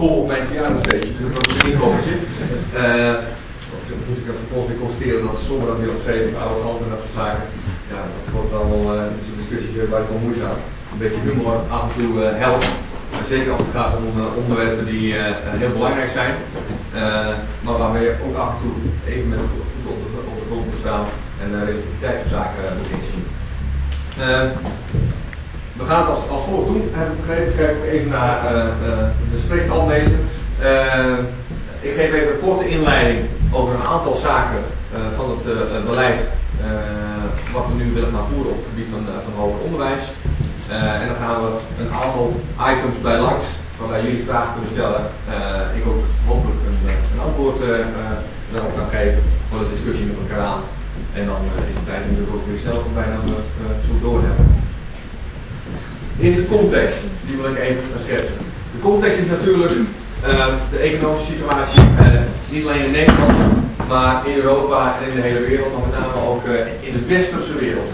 kom op mijn verjaardagsfeestje, dus dat was een inkomertje. Uh, toen moest ik vervolgens weer constateren dat sommigen dat weer opgeschreven, arrogant en dat soort zaken. Ja, dat wordt allemaal uh, een discussie buitengewoon moeizaam. Een beetje humor af en toe uh, helpt. Zeker als het gaat om uh, onderwerpen die heel belangrijk zijn, maar waarmee je ook af en toe even met de voet op de, de grond moet staan en uh, relativiteit van zaken moet inzien. We gaan het als, als volgt doen. Heb ik begrepen, kijk even naar de spreekstalmeester. ik geef even een korte inleiding over een aantal zaken van het beleid wat we nu willen gaan voeren op het gebied van, van hoger onderwijs. En dan gaan we een aantal items bij langs, waarbij jullie vragen kunnen stellen. Ik ook hopelijk een, een antwoord daarop kan geven voor de discussie met elkaar aan. En dan is het tijd de ook weer van bijna zo door hebben. In de context, die wil ik even schetsen. De context is natuurlijk de economische situatie, niet alleen in Nederland, maar in Europa en in de hele wereld, maar met name ook in de westerse wereld.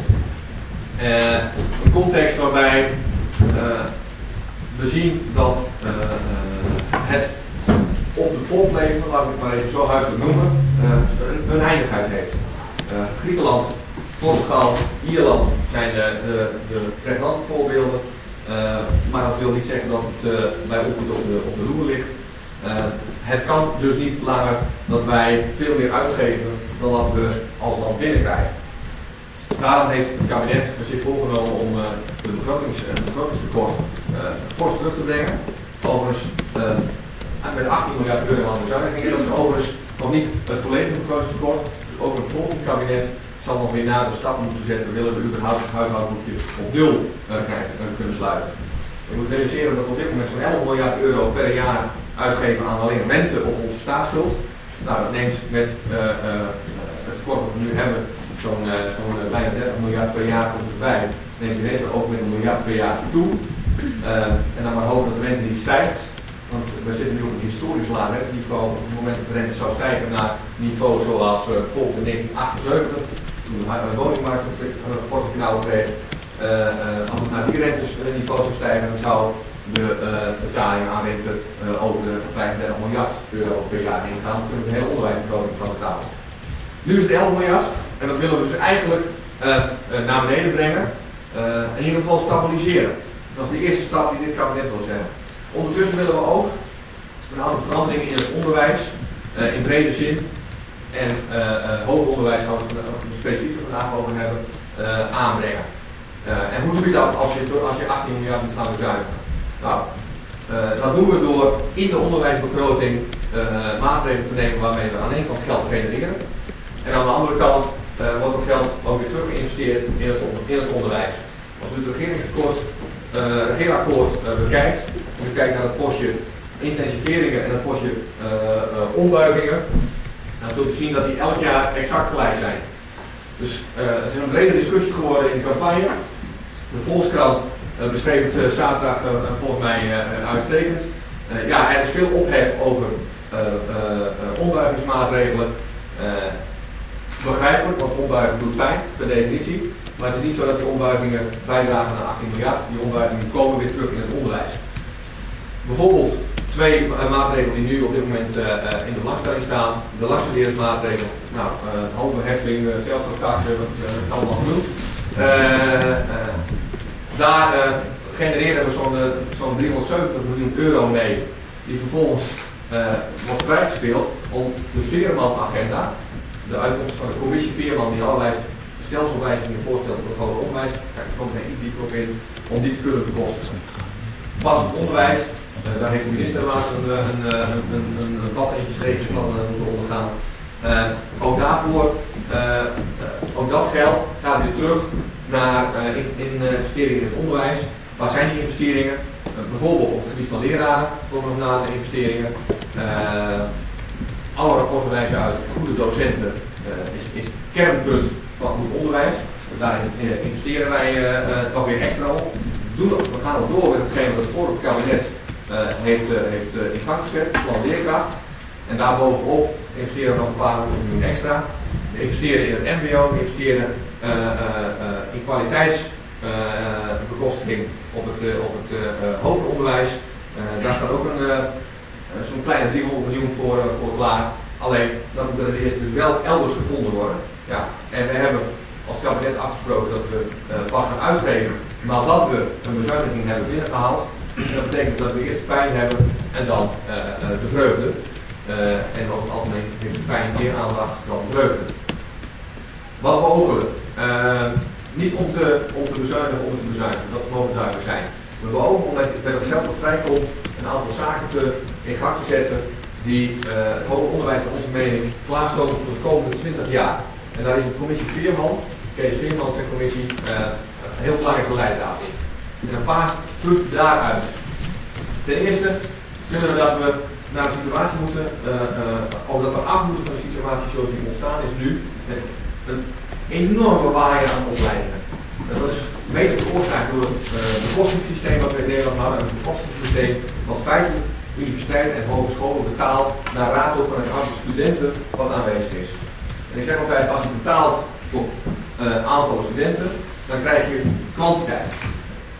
Een context waarbij we zien dat het op de top leven, laat ik het maar even zo huiselijk noemen, een, een eindigheid heeft. Griekenland, Portugal, Ierland zijn de, de, de voorbeelden. Maar dat wil niet zeggen dat het bij ons niet op de, op de loer ligt. het kan dus niet langer dat wij veel meer uitgeven dan dat we als land binnenkrijgen. Daarom heeft het kabinet zich voorgenomen om de uh, begrotingstekort fors terug te brengen. Overigens met 18 miljard euro aan bezuinigingen. Dat is overigens nog niet het volledige begrotingstekort. Dus ook een volgend kabinet zal nog weer nadere stappen moeten zetten. Willen we überhaupt het huishoudboekje op nul kunnen sluiten. Je moet realiseren dat we op dit moment zo'n 11 miljard euro per jaar uitgeven aan alleen rente op onze staatsschuld. Nou, dat neemt met het tekort dat we nu hebben zo'n uh, bijna 30 miljard per jaar komt erbij. Neemt de rente ook met een miljard per jaar toe. En dan maar hopen dat de rente niet stijgt. Want we zitten nu op een historisch laag renteniveau. Op het moment dat de rente zou stijgen naar niveau zoals volgt in 1978, toen de woningmarkt een knauw kreeg. als het naar die renteniveau zou stijgen, dan zou de betaling aan rente over de 35 miljard euro per jaar heen gaan. Dan kunnen we het hele onderwijsbegroting van betalen. Nu is het 11 miljard. En dat willen we dus eigenlijk naar beneden brengen. Uh, in ieder geval stabiliseren. Dat is de eerste stap die dit kabinet wil zeggen. Ondertussen willen we ook een aantal veranderingen in het onderwijs, in brede zin, en hoger onderwijs, waar we het specifiek vandaag over hebben, aanbrengen. en hoe doe je dat als je, als je 18 miljard moet gaan bezuinigen? Nou, dat doen we door in de onderwijsbegroting maatregelen te nemen waarmee we aan de ene kant geld genereren. En aan de andere kant wordt dat geld ook weer terug geïnvesteerd in het, onderwijs. Als u het regeringsakkoord, regeerakkoord bekijkt, en u kijkt naar het postje intensiveringen en het postje ombuigingen, dan zult u zien dat die elk jaar exact gelijk zijn. Dus het is een brede discussie geworden in de campagne. De Volkskrant beschreef het zaterdag volgens mij uitstekend. ja, er is veel ophef over ombuigingsmaatregelen begrijpelijk, want ombuiging doet pijn, per definitie. Maar het is niet zo dat die ombuigingen bijdragen aan 18 miljard. Die ombuigingen komen weer terug in het onderwijs. Bijvoorbeeld twee uh, maatregelen die nu op dit moment uh, uh, in de belangstelling staan. De lastverleersmaatregel, nou, uh, handelheffing, uh, zelfstandigtaxe, dat is allemaal genoemd. daar genereren we zo'n zo 370 miljoen euro mee, die vervolgens wordt vrijgespeeld om de Veerman-agenda, de uitkomst van de commissie Veerman die allerlei stelselwijzigingen voorstelt voor het hoger onderwijs, daar komt iets dieper op in, om die te kunnen bekostigen. Pas het onderwijs, daar heeft de minister laatst een, een, een, een, een, een blad ingeschreven van uh, moeten ondergaan. Ook daarvoor, ook dat geld gaat weer terug naar in, in investeringen in het onderwijs. Waar zijn die investeringen? bijvoorbeeld op het gebied van leraren, voor nog na de investeringen alle rapporten wijzen uit, goede docenten is, is kernpunt van goed onderwijs. Dus daar investeren wij nog weer extra op. We gaan ook door met hetgeen wat het vorige kabinet heeft, heeft in gang gezet, plan leerkracht. En daarbovenop investeren we nog een paar honderd miljoen extra. We investeren in het MBO, we investeren in kwaliteitsbekostiging op het, op het hoger onderwijs. daar staat ook een zo'n kleine 300 miljoen voor, voor klaar. Alleen, dat moet er eerst dus wel elders gevonden worden. Ja, en we hebben als kabinet afgesproken dat we pas gaan uitgeven nadat we een bezuiniging hebben binnengehaald. Dat betekent dat we eerst pijn hebben en dan de vreugde. en over het algemeen heeft de pijn meer aandacht dan de vreugde. Wat beogen we? niet om te, om te bezuinigen om te bezuinigen, dat mogen duidelijk zijn. We beogen om met, het geld dat vrijkomt een aantal zaken te, in gang te zetten die het hoger onderwijs naar onze mening klaarstomen voor de komende 20 jaar. En daar is de commissie Veerman, Kees Veerman zijn commissie, uh, heel belangrijk beleid daarin. En een paar vluchten daaruit. Ten eerste vinden we dat we naar een situatie moeten, of dat we af moeten van een situatie zoals die ontstaan is nu, met een enorme waaier aan opleidingen. Dat is mede veroorzaakt door het bekostingssysteem wat we in Nederland hadden, een bekostingssysteem wat feitelijk universiteiten en hogescholen betaalt naar rato van het aantal studenten wat aanwezig is. En ik zeg altijd, als je betaalt op uh, aantal studenten, dan krijg je kwantiteit.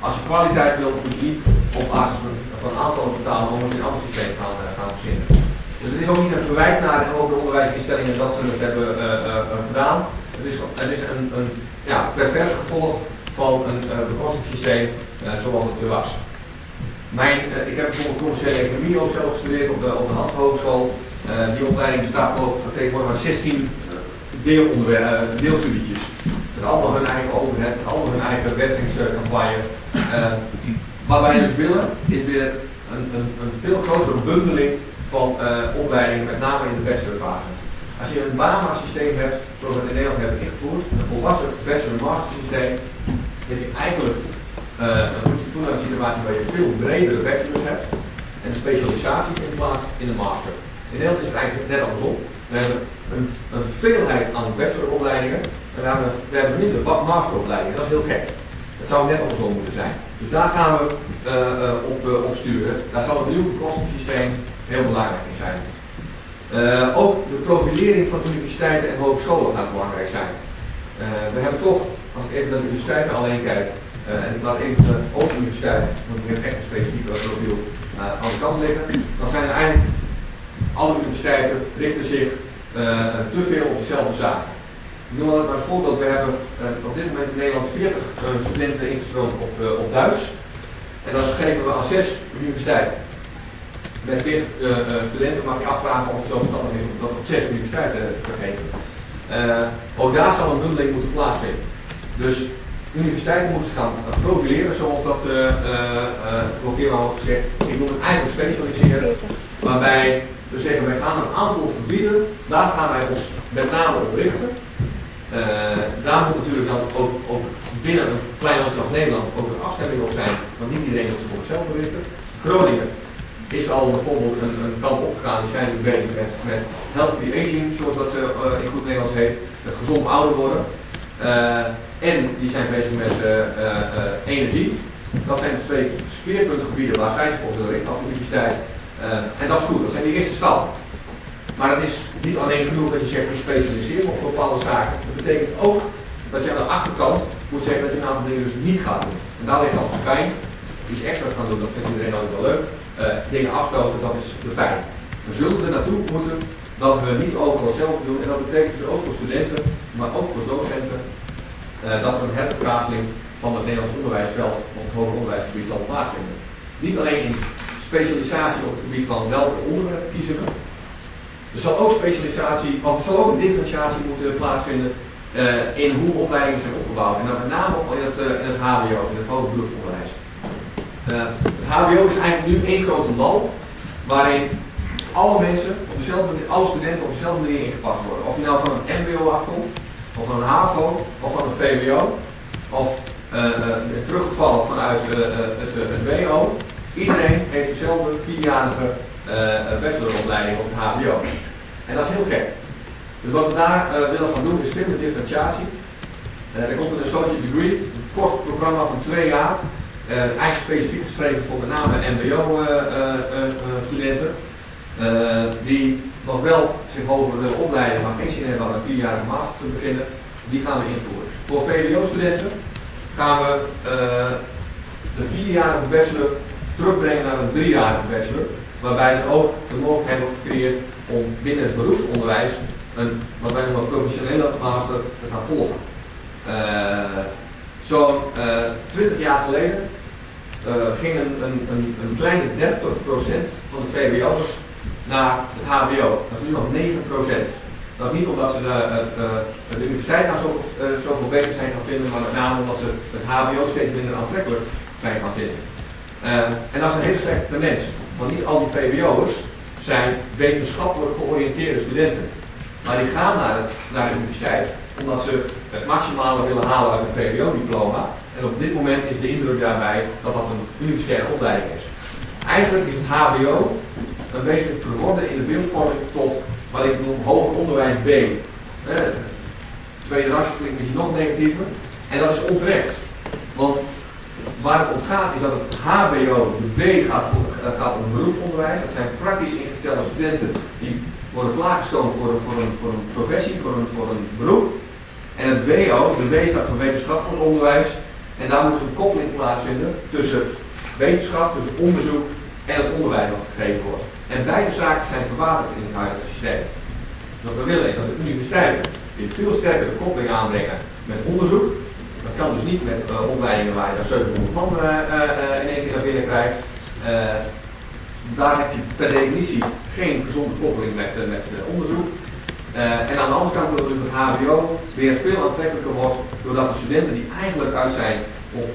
Als je kwaliteit wil, moet je niet op basis van een aantal betalen, maar moet je een ander systeem gaan, uh, gaan verzinnen. Dus het is ook niet een verwijt naar de onderwijsinstellingen dat ze het hebben uh, gedaan. Het is, het is een, een ja, pervers gevolg van een bekostingssysteem zoals het er was. Mijn, uh, ik heb bijvoorbeeld commerciële economie ook zelf gestudeerd op de, op de. Uh, die opleiding bestaat tegenwoordig van 16 deelonderwerpen, uh, deelstudietjes. Met allemaal hun eigen overheid, allemaal hun eigen wervingscampagne. wat wij dus willen, is weer een, een, een veel grotere bundeling van opleidingen, met name in de bachelorfase. Als je een BAMA-systeem hebt, zoals we in Nederland hebben ingevoerd, een volwassen bachelor-master systeem, heb je eigenlijk uh, een situatie waar je veel bredere bachelors hebt en specialisatie in plaats in de master. In Nederland is het eigenlijk net andersom. We hebben een, veelheid aan bacheloropleidingen en we hebben, we hebben niet een masteropleidingen. Dat is heel gek. Het zou net andersom moeten zijn. Dus daar gaan we uh, uh, op, op, sturen. Daar zal het nieuwe kostensysteem heel belangrijk in zijn. ook de profilering van universiteiten en hogescholen gaat belangrijk zijn. we hebben toch, als ik even naar de universiteiten alleen kijk, en ik laat even de Open Universiteit, want die heeft echt een specifiek profiel, aan de kant liggen. Dan zijn er eigenlijk alle universiteiten richten zich uh, te veel op dezelfde zaken. Ik noem maar als voorbeeld, we hebben op dit moment in Nederland 40 studenten ingestroomd op, op Duits. En dat geven we aan zes universiteiten. Met 40 studenten mag je afvragen of het zo verstandig is om dat op zes universiteiten te geven. ook daar zal een bundeling moeten plaatsvinden. Dus universiteiten moesten gaan profileren, zoals dat uh, uh, uh, al gezegd. Ik noem het eigenlijk specialiseren, waarbij we zeggen wij gaan een aantal gebieden, daar gaan wij ons met name op richten. Uh, daar moet natuurlijk dan ook, binnen een klein land als Nederland ook een afstemming op zijn, want niet iedereen wil zich op zichzelf richten. Groningen is al bijvoorbeeld een, een kant opgegaan, die zijn bezig met, met healthy aging, zoals dat uh, in goed Nederlands heet, het gezond ouder worden. En die zijn bezig met energie. Dat zijn de twee speerpuntgebieden waar zij zich op willen richten als universiteit. En dat is goed, dat zijn die eerste stappen. Maar het is niet alleen genoeg dat je zegt, we specialiseren op bepaalde zaken. Dat betekent ook dat je aan de achterkant moet zeggen dat je een aantal dingen dus niet gaat doen. En daar ligt al de pijn. Iets extra's gaan doen, dat vindt iedereen altijd wel leuk. dingen afstoten, dat is de pijn. We zullen er naartoe moeten dat we niet overal hetzelfde doen. En dat betekent dus ook voor studenten, maar ook voor docenten, uh, dat er een herverkaveling van het Nederlands onderwijsveld op het hoger onderwijsgebied zal plaatsvinden. Niet alleen in specialisatie op het gebied van welke onderwerpen kiezen we. Er zal ook specialisatie, of er zal ook een differentiatie moeten plaatsvinden uh, in hoe opleidingen zijn opgebouwd. En dan met name in het, uh, in het HBO, in het hoger beroepsonderwijs. het HBO is eigenlijk nu één grote mal waarin alle mensen op dezelfde alle studenten op dezelfde manier ingepast worden. Of je nou van een MBO afkomt, of van een HAVO, of van een VWO, of uh, uh, teruggevallen vanuit uh, het, het WO. Iedereen heeft dezelfde vierjarige bacheloropleiding op het HBO. En dat is heel gek. Dus wat we daar willen gaan doen is veel meer differentiatie. er komt een associate degree, een kort programma van twee jaar. eigenlijk specifiek geschreven voor met name MBO-studenten. Uh, die nog wel zich hoger willen opleiden, maar geen zin hebben om een vierjarige master te beginnen, die gaan we invoeren. Voor VWO-studenten gaan we uh, de vierjarige bachelor terugbrengen naar een driejarige bachelor, waarbij er ook de mogelijkheid wordt gecreëerd om binnen het beroepsonderwijs een, wat wij noemen professionele master te gaan volgen. Uh, Zo'n uh, 20 jaar geleden uh, ging een, een, een, kleine 30% van de VWO'ers naar het HBO. Dat is nu nog 9%. Dat niet omdat ze de, de, de universiteit nou zo, zoveel beter zijn gaan vinden, maar met name omdat ze het HBO steeds minder aantrekkelijk zijn gaan vinden. En dat een hele slechte tendens, want niet al die VWO'ers zijn wetenschappelijk georiënteerde studenten. Maar die gaan naar, naar de universiteit omdat ze het maximale willen halen uit een VWO-diploma. En op dit moment is de indruk daarbij dat dat een universitaire opleiding is. Eigenlijk is het HBO een beetje verworden in de beeldvorming tot wat ik noem hoger onderwijs B. Eh, tweede rasje klinkt nog negatiever. En dat is onterecht. Want waar het om gaat is dat het HBO, de B gaat, gaat om beroepsonderwijs. Dat zijn praktisch ingestelde studenten die worden klaargestoomd voor een, voor, een, voor een professie, voor een, voor een beroep. En het WO, de W staat voor wetenschappelijk onderwijs. En daar moet een koppeling plaatsvinden tussen wetenschap, tussen onderzoek en het onderwijs dat gegeven wordt. En beide zaken zijn verwaterd in het huidige systeem. Wat we willen is dat de universiteiten weer veel sterker de koppeling aanbrengen met onderzoek. Dat kan dus niet met uh, opleidingen waar je 700 man in één keer naar binnen krijgt. daar heb je per definitie geen gezonde koppeling met, met onderzoek. En aan de andere kant wil dus het HBO weer veel aantrekkelijker wordt, doordat de studenten die eigenlijk uit zijn op,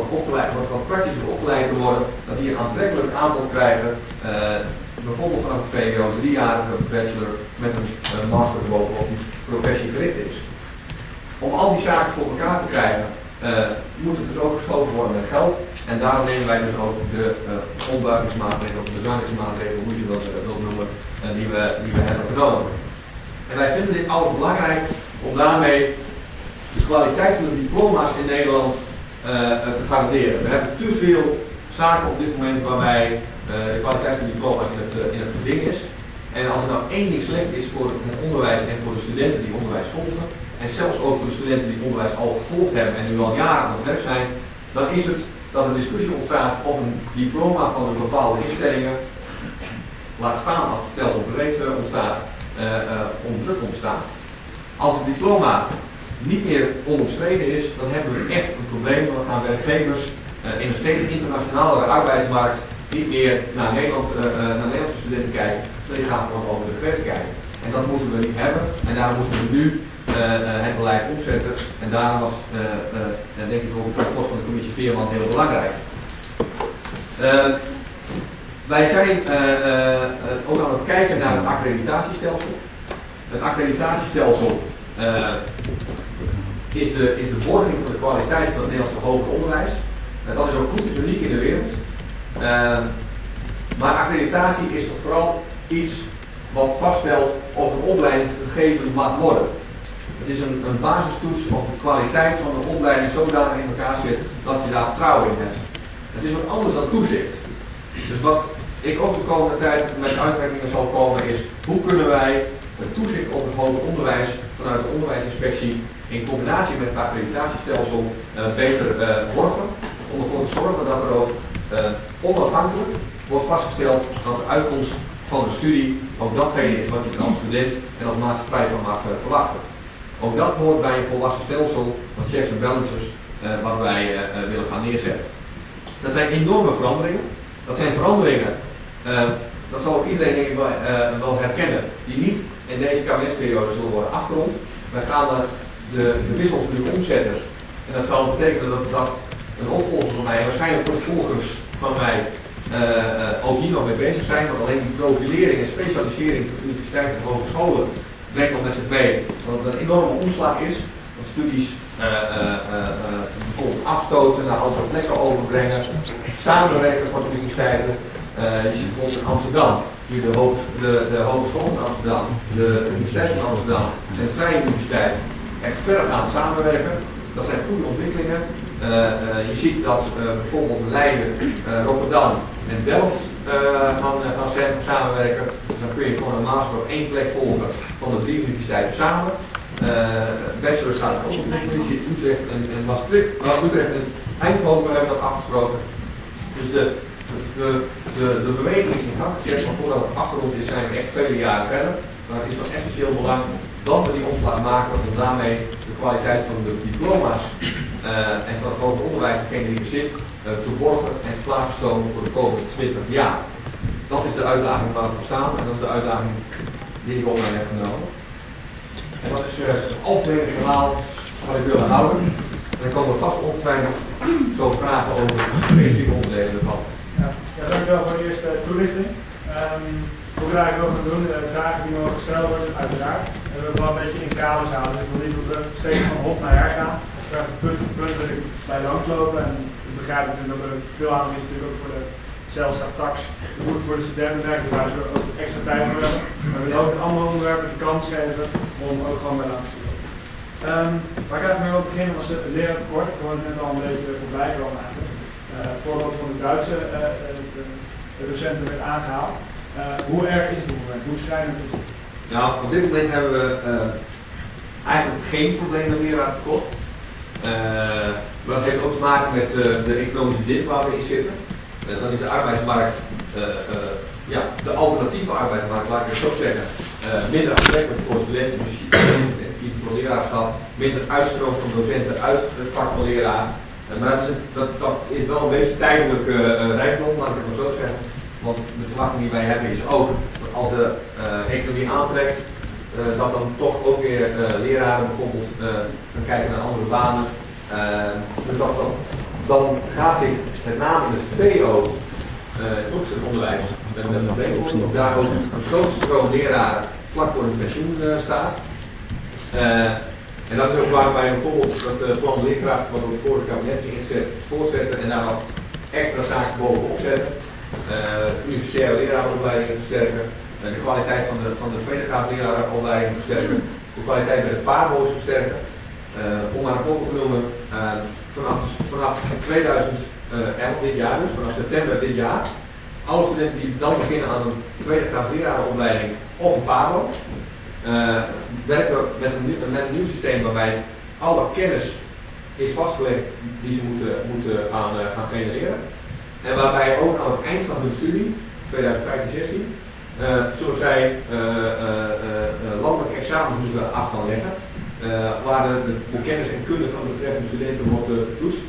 op opgeleid, wat, wat opgeleid worden, dat die een aantrekkelijk aanbod krijgen. Bijvoorbeeld vanaf een VWO, driejarige bachelor met een master bovenop die professie gericht is. Om al die zaken voor elkaar te krijgen, moet het dus ook geschoven worden met geld. En daarom nemen wij dus ook de uh, ombuigingsmaatregelen, of de bezuinigingsmaatregelen, hoe je dat wilt noemen, die, we, die we hebben genomen. En wij vinden dit alles belangrijk om daarmee de kwaliteit van de diploma's in Nederland uh, te garanderen. We hebben te veel zaken op dit moment waarbij uh, de kwaliteit van de diploma's in het, uh, in het geding is. En als er nou één ding slecht is voor het onderwijs en voor de studenten die onderwijs volgen, en zelfs ook voor de studenten die onderwijs al gevolgd hebben en nu al jaren aan het werk zijn, dan is het dat er discussie ontstaat of een diploma van een bepaalde instellingen, laat staan als het stelselbreed ontstaat, uh, onder druk ontstaan. Als het diploma niet meer onomstreden is, dan hebben we echt een probleem. Dan gaan werkgevers in een steeds internationalere arbeidsmarkt niet meer naar, Nederland, naar Nederlandse studenten kijken, maar die gaan gewoon over de grens kijken. En dat moeten we niet hebben. En daarom moeten we nu het beleid omzetten. En daarom was, denk ik, ook het rapport van de commissie Veerman heel belangrijk. Wij zijn ook aan het kijken naar het accreditatiestelsel. Het accreditatiestelsel is, de, is de borging van de kwaliteit van het Nederlandse hoger onderwijs. En dat is ook goed, uniek in de wereld. maar accreditatie is toch vooral iets wat vaststelt of een opleiding gegeven mag worden. Het is een, een basistoets of de kwaliteit van de opleiding zodanig in elkaar zit dat je daar vertrouwen in hebt. Het is wat anders dan toezicht. Dus wat ik ook de komende tijd met uitwerkingen zal komen is hoe kunnen wij het toezicht op het hoger onderwijs vanuit de onderwijsinspectie in combinatie met het accreditatiestelsel uh, beter uh, borgen. Om ervoor te zorgen dat er ook uh, onafhankelijk wordt vastgesteld dat de uitkomst van de studie ook datgene is wat je als student en als maatschappij van mag verwachten. Ook dat hoort bij een volwassen stelsel van checks en balances wat wij willen gaan neerzetten. Dat zijn enorme veranderingen. Dat zijn veranderingen dat zal ook iedereen wel, herkennen, die niet in deze kabinetsperiode zullen worden afgerond. Wij gaan de, de wissels nu omzetten. En dat zal betekenen dat, dat een opvolger van mij, waarschijnlijk opvolgers van mij, ook hier nog mee bezig zijn. Want alleen die profilering en specialisering van universiteiten en hogescholen brengt nog met zich mee dat het een enorme omslag is. Dat studies bijvoorbeeld afstoten, naar andere plekken overbrengen, samenwerken van universiteiten. Uh, je ziet bijvoorbeeld in Amsterdam, hier de, hoog, de, de Hogeschool in Amsterdam, de Universiteit van Amsterdam en de Vrije Universiteit echt verregaand samenwerken. Dat zijn goede ontwikkelingen. Uh, uh, je ziet dat bijvoorbeeld Leiden, Rotterdam en Delft gaan, gaan samenwerken. Dan kun je gewoon een master op één plek volgen van de drie universiteiten samen. bachelor staat ook op de je Utrecht en, en Maastricht, Utrecht en Eindhoven hebben dat afgesproken. Dus de de de, de, beweging is in gang gezet, maar voordat achtergrond is, zijn we echt vele jaren verder. Maar het is van essentieel belang dat we die omslag maken om daarmee de kwaliteit van de diploma's uh, en van het hoger onderwijs zin uh, te borgen en klaarstomen voor de komende 20 jaar. Dat is de uitdaging waar we staan en dat is de uitdaging die ik mij heb genomen. En dat is het algemene verhaal wat ik wil houden. En dan komen we vast ongetwijfeld zo vragen over specifieke onderdelen ervan. Ja, ja dankjewel voor de eerste toelichting. Hoe we eigenlijk wil gaan doen, vragen die mogen gesteld worden, uiteraard. We willen wel een beetje in kaders houden. Dus ik wil niet dat we steeds van hop naar her gaan. We gaan punt voor punt wil ik bij langslopen. En ik begrijp natuurlijk dat er veel aan is natuurlijk ook voor de zelfs tax, goed voor de studenten dus daar we ook extra tijd voor hebben. Maar we willen ook andere onderwerpen de kans geven om ook gewoon bij langs te lopen. Um, waar ik eigenlijk mee wil beginnen was het leraartekort. Ik hoorde net al een beetje voorbij komen eigenlijk. Uh, het voorbeeld van de Duitse de docenten werd aangehaald. Hoe erg is het dit moment? Hoe schrijnend is het? Nou, op dit moment hebben we eigenlijk geen probleem met leraartekort. maar dat heeft ook te maken met de economische dip waar we in zitten. dan is de arbeidsmarkt ja, de alternatieve arbeidsmarkt, laat ik het zo zeggen, minder aantrekkelijk voor studenten, die voor leraarschap, minder uitstroom van docenten uit het vak van leraar. Maar dat is, dat, dat is, wel een beetje tijdelijk uh, rijkdom, laat ik het maar zo zeggen. Want de verwachting die wij hebben is ook, als de economie aantrekt, dat dan toch ook weer leraren bijvoorbeeld gaan kijken naar andere banen. dus dat, dan, dan gaat dit met name de VO het onderwijs met daar ook een grote stroom leraren vlak voor hun pensioen staat. En dat is ook waar wij bijvoorbeeld dat plan leerkracht wat door het vorige kabinet ingezet voortzetten en daar nog extra zaken bovenop zetten. Uh, universitaire leraaropleidingen versterken, de kwaliteit van de, van de leraaropleiding versterken, de kwaliteit bij de paarboos versterken. om maar een voorbeeld te noemen, vanaf, vanaf 2011 dit jaar dus, vanaf september dit jaar, alle studenten die dan beginnen aan een tweede graad lerarenopleiding of een PABO, uh, werken met een, met een nieuw systeem waarbij alle kennis is vastgelegd die ze moeten, moeten gaan, uh, gaan genereren. En waarbij ook aan het eind van hun studie, 2015-16, uh, zij landelijke examens moeten af gaan leggen. waar de, kennis en kunde van de betreffende studenten wordt getoetst.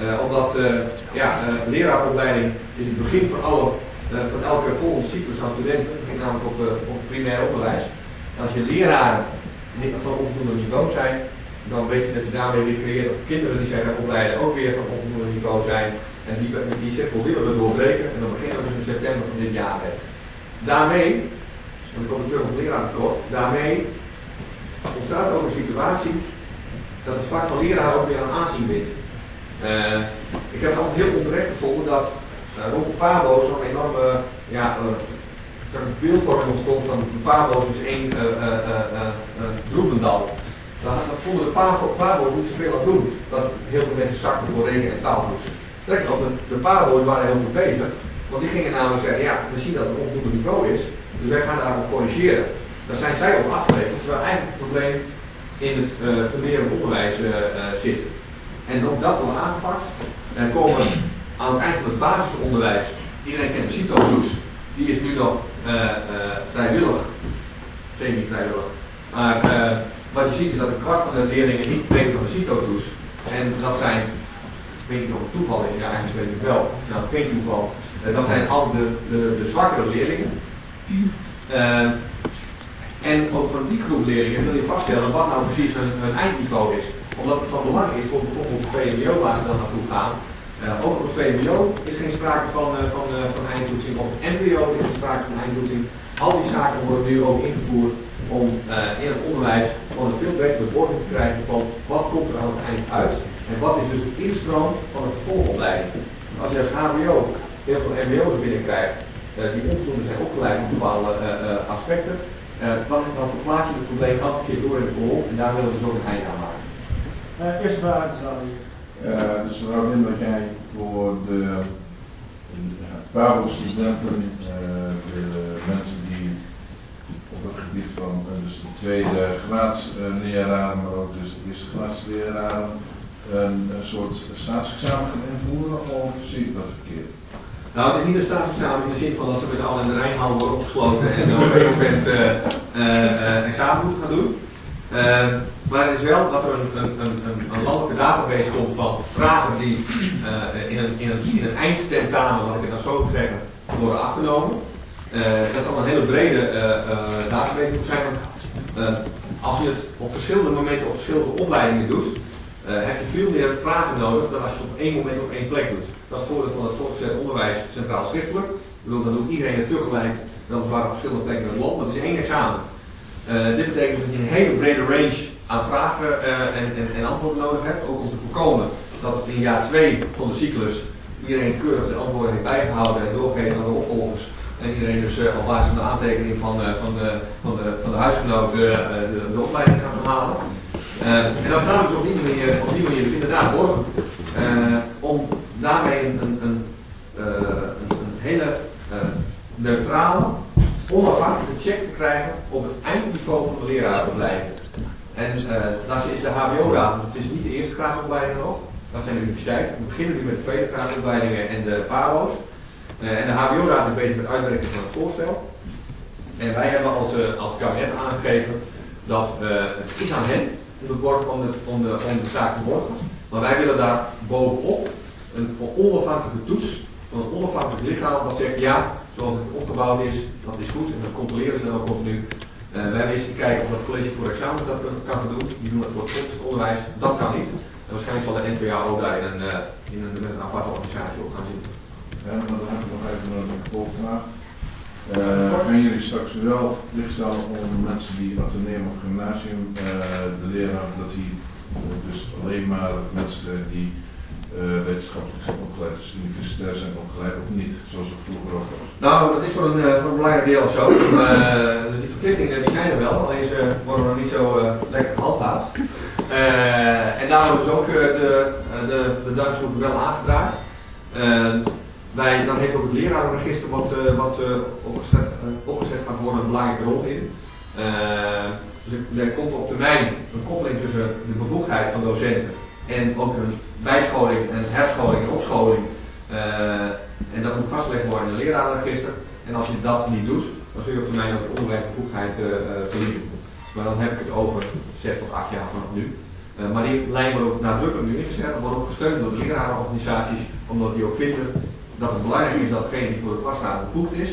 Uh, omdat ja, leraaropleiding is het begin van, alle, van elke volgende cyclus aan studenten. Namelijk op, op primair onderwijs. Als je leraren van onvoldoende niveau zijn, dan weet je dat je daarmee weer creëert dat kinderen die zij gaan opleiden ook weer van onvoldoende niveau zijn. En die, die cirkel willen we doorbreken. En dan beginnen we dus in september van dit jaar mee. Daarmee, en ik kom terug op lerarentekort, daarmee ontstaat ook een situatie dat het vak van leraar ook weer aan aanzien wint. Uh, ik heb het altijd heel onterecht gevonden dat uh, rond de Pabo's zo'n enorme ja, uh, beeldvorming ontstond van de Pabo's is één droevendal. Dat, dat vonden de Pabo's niet zoveel aan doen. Dat heel veel mensen zakten voor regen en taaltoets. Sterker nog, de, de waren heel goed bezig. Want die gingen namelijk zeggen, ja, we zien dat het onvoldoende niveau is. Dus wij gaan daarop corrigeren. Daar zijn zij op afgerekend. Terwijl eigenlijk het probleem in het uh, onderwijs zit. En ook dat wordt aangepakt. En komen aan het eind van het basisonderwijs, iedereen kent de CITO-toets, die is nu nog uh, uh, vrijwillig, semi-vrijwillig. Maar uh, wat je ziet is dat een kwart van de leerlingen niet weten van de CITO-toets. En dat zijn, weet niet of het toeval is, ja eigenlijk weet ik wel, nou geen toeval. dat zijn al de, de, de zwakkere leerlingen. en ook van die groep leerlingen wil je vaststellen wat nou precies hun, eindniveau is omdat het van belang is voor bijvoorbeeld VMBO waar ze dan naartoe gaan. Uh, ook op het VMBO is geen sprake van, uh, van, van eindtoetsing. Op het MBO is er sprake van eindtoetsing. Al die zaken worden nu ook ingevoerd om in het onderwijs gewoon een veel betere bewoording te krijgen van wat komt er aan het eind uit. En wat is dus de instroom van het vervolgopleiding. Als je als HBO heel veel MBO's binnenkrijgt, die onvoldoende zijn opgeleid op bepaalde aspecten, dan, dan verplaats je het probleem elke keer door in de kolom en daar willen we dus ook een eind aan maken. Uh, eerste vraag is uh, dus Robin, dat jij voor de PABO-studenten, uh, de mensen die op het gebied van dus de tweede graadsleraren, maar ook dus de eerste graadsleraren, een, soort staatsexamen gaan invoeren, of zie ik dat verkeerd? Nou, het is niet een staatsexamen in de zin van dat ze met allen in de Rijnhal worden opgesloten en op een moment uh, examen moeten gaan doen. Maar het is wel dat er een, een, een, een landelijke database komt van vragen die in, een, in, in eindtentamen, wat ik het dan zo zeggen, worden afgenomen. dat zal een hele brede database moet zijn. als je het op verschillende momenten op verschillende opleidingen doet, heb je veel meer vragen nodig dan als je op één moment op één plek doet. Dat voordeel van het voortgezet onderwijs centraal schriftelijk. Ik bedoel, dan doet iedereen het tegelijk, dan waren op verschillende plekken in het land, maar het is één examen. Uh, dit betekent dat je een hele brede range aan vragen uh, en, en, en, antwoorden nodig hebt, ook om te voorkomen dat in jaar 2 van de cyclus iedereen keurig de antwoorden heeft bijgehouden en doorgegeven aan de opvolgers. En iedereen dus uh, op basis van de aantekening van, van, de, van, de, van de huisgenoot de, opleiding gaat halen. En dat gaan we dus op die manier, op die manier dus inderdaad borgen. om daarmee een, een, een, een hele neutrale, onafhankelijke check te krijgen op het eindniveau van de leraaropleiding. En dat is de HBO-raad, het is niet de eerste graadopleiding nog, dat zijn de universiteiten. We beginnen nu met de tweede graadopleidingen en de PABO's. Uh, en de HBO-raad is bezig met uitwerking van het voorstel. En wij hebben als, als kabinet aangegeven dat het is aan hen de, borg, om, de, om, de, om de. Maar wij willen daar bovenop een onafhankelijke toets van een onafhankelijk lichaam dat zegt ja, zoals het opgebouwd is, dat is goed en dat controleren ze dan ook continu. Uh, wij hebben eens gekeken of het college voor examen dat kan doen. Die doen het voor het onderwijs. Dat kan niet. En waarschijnlijk zal de NPAO daar in een, uh, in met een aparte organisatie ook gaan zien. Ja, dan heb ik nog even een volgvraag. Uh, gaan jullie straks wel verplicht stellen om mensen die ateneum of gymnasium uh, de leraar dat die dus alleen maar mensen die wetenschappelijk zijn opgeleid, dus universitair zijn opgeleid of niet, zoals het vroeger ook was? Nou, dat is voor een, belangrijk deel zo. Dus die verplichtingen die zijn er wel, alleen ze worden nog niet zo lekker gehandhaafd. en daarom is ook de, de, de wel aangedraaid. Wij, dan heeft ook het lerarenregister wat, wat opgezet, opgezet gaat worden een belangrijke rol in. dus er komt op termijn een koppeling tussen de bevoegdheid van docenten en ook een bijscholing en herscholing en opscholing. En dat moet vastgelegd worden in een lerarenregister. En als je dat niet doet, dan zul je op termijn de onderwijsbevoegdheid verliezen. Maar dan heb ik het over 6 tot 8 jaar vanaf nu. Maar die lijn wordt ook nadrukkelijk nu ingezet. Dat wordt ook gesteund door de lerarenorganisaties, omdat die ook vinden dat het belangrijk is dat degene die voor de klas staat bevoegd is.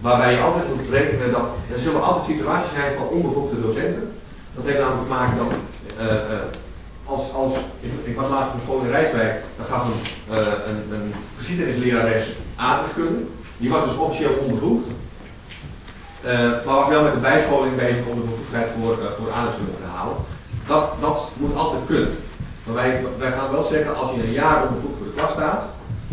waarbij je altijd moet rekenen dat er zullen altijd situaties zijn van onbevoegde docenten. Dat heeft namelijk te maken dat als, als ik, ik, was laatst op school in Rijswijk, daar gaf een, een, een geschiedenislerares aardrijkskunde. Die was dus officieel onbevoegd. Maar was wel met de bijscholing bezig om de bevoegdheid voor, uh, voor aardrijkskunde te halen. Dat, dat moet altijd kunnen. Maar wij, wij gaan wel zeggen, als je een jaar onbevoegd voor de klas staat,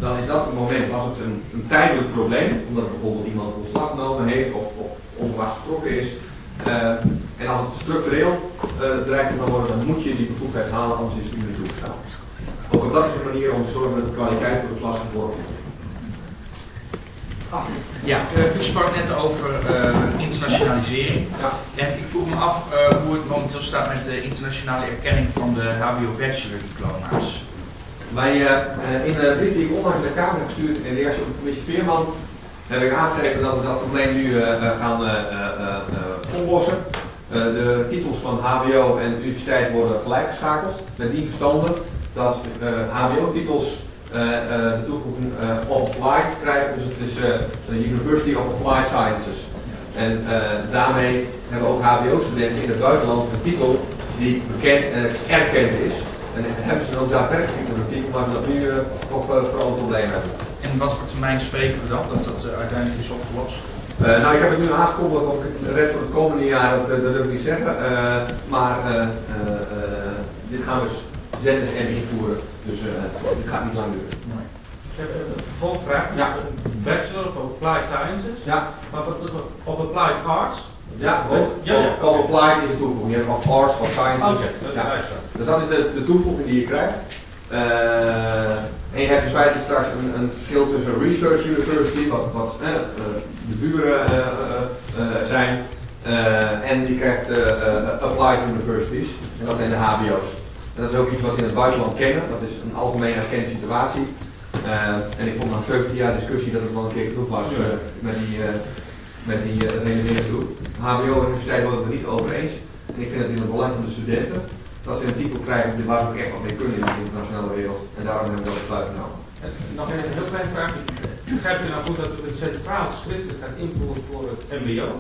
dan is dat het moment, als het een, een tijdelijk probleem, omdat bijvoorbeeld iemand ontslag genomen heeft of, of onverwachts vertrokken is, uh, en als het structureel uh, dreigt te worden, dan moet je die bevoegdheid halen, anders is het niet meer toegestaan. Ook op dat is een manier om te zorgen dat de kwaliteit van de klas wordt. Ah, ja, uh, u sprak net over internationalisering. Ja. En ik vroeg me af hoe het momenteel staat met de internationale erkenning van de HBO Bachelor diploma's. Wij in de brief die ik onlangs naar de Kamer heb gestuurd in de reactie op de commissie Veerman heb ik aangegeven dat we dat probleem nu gaan oplossen. De titels van HBO en universiteit worden gelijkgeschakeld. Met die verstande dat HBO-titels de toevoeging of applied krijgen. Dus het is de University of Applied Sciences. En daarmee hebben ook HBO-studenten in het buitenland een titel die bekend en erkend is. En hebben ze ook daadwerkelijk een titel, maar dat nu nog vooral een probleem hebben. En wat voor termijn spreken we dan, dat dat uiteindelijk is opgelost? Uh, nou, ik heb het nu aangekondigd of ik de rest van het komende jaar, dat, dat wil ik niet zeggen. Uh, maar uh, dit gaan we zetten en invoeren. Dus het gaat niet lang duren. Nee. Ik heb een vervolgvraag. Ja. Bachelor of Applied Sciences. Ja. Maar wat of Applied Arts? Ja, of, ja, Applied is de toevoeging. Je hebt of Arts of Sciences. Oké, okay, dat, ja. Dus dat is de, de toevoeging die je krijgt. Uh, en je hebt dus feitelijk straks een, een, verschil tussen Research University, wat, wat uh, de buren uh, zijn, en je krijgt Applied Universities, en dat zijn de HBO's. En dat is ook iets wat we in het buitenland kennen, dat is een algemeen erkende situatie. Eh, en ik vond na 17 jaar discussie dat het wel een keer genoeg was eh, met die, eh met die uh, hele dingen doen. HBO en universiteit worden het er niet over eens. En ik vind het in het belang van de studenten dat ze een titel krijgen waar ze ook echt wat mee kunnen in de internationale wereld. En daarom hebben we dat besluit genomen. En nog even een heel klein vraagje. Begrijp je nou goed dat we een centraal schriftelijk gaan invoeren voor het MBO?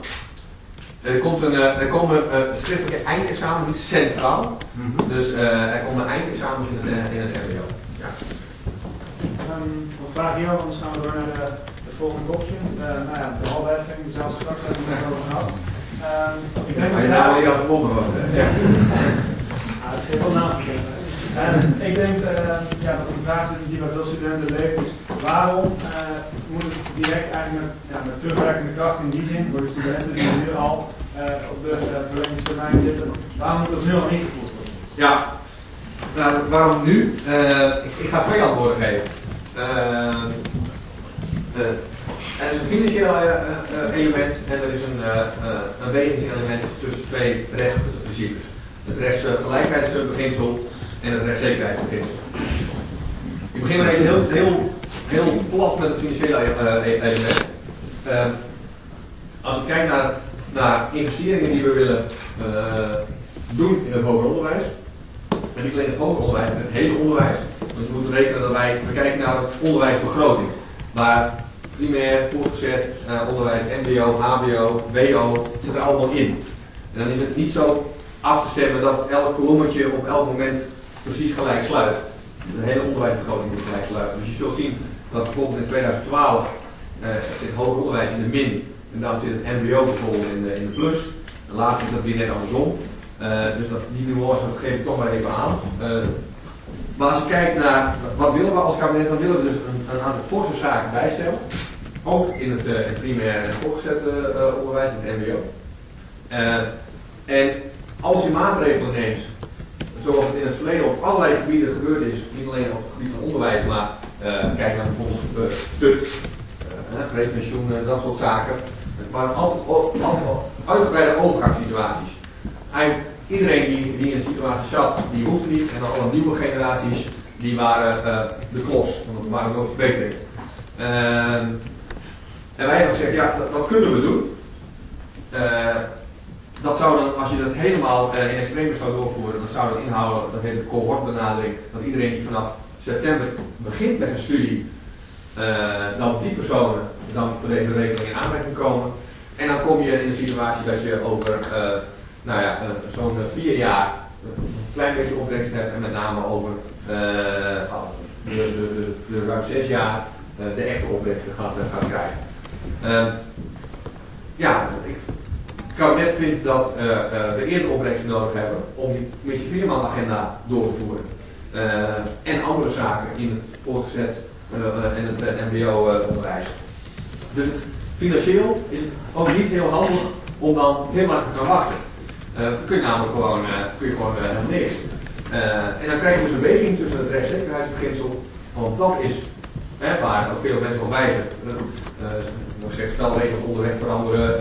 Er, komt een, uh, er komen uh, schriftelijke eindexamen, niet centraal. Mm -hmm. Dus uh, er komen eindexamens in het, in het MBO. Ja. Um, een vraag hier, anders gaan we door naar de, de volgende kopje. nou ja, de halfwerking, die zelfs straks hebben we het over gehad. Um, ik denk maar je naam wil je de bommen Ja. ja, dat is heel naam uh, ik denk uh, ja, dat een vraag die bij veel studenten leeft is waarom uh, moet het direct eigenlijk met, ja, met terugwerkende kracht in die zin voor de studenten die nu al op de verlengingstermijn zitten, waarom moet het nu al ingevoerd worden? Ja, nou, waarom nu? Ik, ik, ga twee antwoorden geven. Er is een financieel element en er is een, wegingselement tussen twee rechtsprincipes. Het rechtsgelijkheidsbeginsel en het rechtszekerheidsbeginsel. Ik begin even heel, heel, heel plat met het financiële uh, element. Uh, als we kijken naar, naar investeringen die we willen doen in het hoger onderwijs, en niet alleen het hoger onderwijs, maar het hele onderwijs. Want je moet rekenen dat wij, we kijken naar de onderwijsbegroting. Waar primair, voortgezet, onderwijs, mbo, hbo, wo, zit er allemaal in. En dan is het niet zo af te stemmen dat elk kolommetje op elk moment precies gelijk sluit. De hele onderwijsbegroting moet gelijk sluiten. Dus je zult zien dat bijvoorbeeld in 2012 uh, zit hoger onderwijs in de min en dan zit het mbo bijvoorbeeld in de, in de plus. En later is dat weer net andersom. Uh, dus dat, die nuance geef ik toch maar even aan. Uh, maar als je kijkt naar wat willen we als kabinet, dan willen we dus een, aantal forse zaken bijstellen. Ook in het, uh, het primair en voortgezet onderwijs, het mbo. en als je maatregelen neemt zoals het in het verleden op allerlei gebieden gebeurd is, niet alleen op het gebied van onderwijs, maar uh, kijk naar bijvoorbeeld uh, STUT, uh, dat soort zaken. Het waren altijd, altijd uitgebreide overgangssituaties. Iedereen die, in een situatie zat, die hoefde niet. En dan alle nieuwe generaties, die waren de klos, want dat waren nog verbeteringen. Ehm, en wij hebben gezegd, ja, dat, kunnen we doen dat zou dan, als je dat helemaal uh, in extremis zou doorvoeren, dan zou dat inhouden, dat heet de cohortbenadering, dat iedereen die vanaf september begint met een studie, dat die personen dan voor deze regeling in aanmerking komen. En dan kom je in een situatie dat je over, nou ja, zo'n vier jaar een klein beetje opbrengst hebt en met name over de, de, de, ruim zes jaar de echte opbrengsten gaat, gaat krijgen. ja, ik, het kabinet vindt dat we eerder opbrengsten nodig hebben om die commissie Vierman agenda door te voeren. En andere zaken in het voortgezet en het mbo-onderwijs. dus financieel is het ook niet heel handig om dan lang te gaan wachten. We kunnen namelijk gewoon, kun je gewoon helemaal niks. en dan krijgen we dus een weging tussen het rechtszekerheidsbeginsel, want dat is hè, waar veel mensen op wijzen. nog steeds spelregels onderweg veranderen.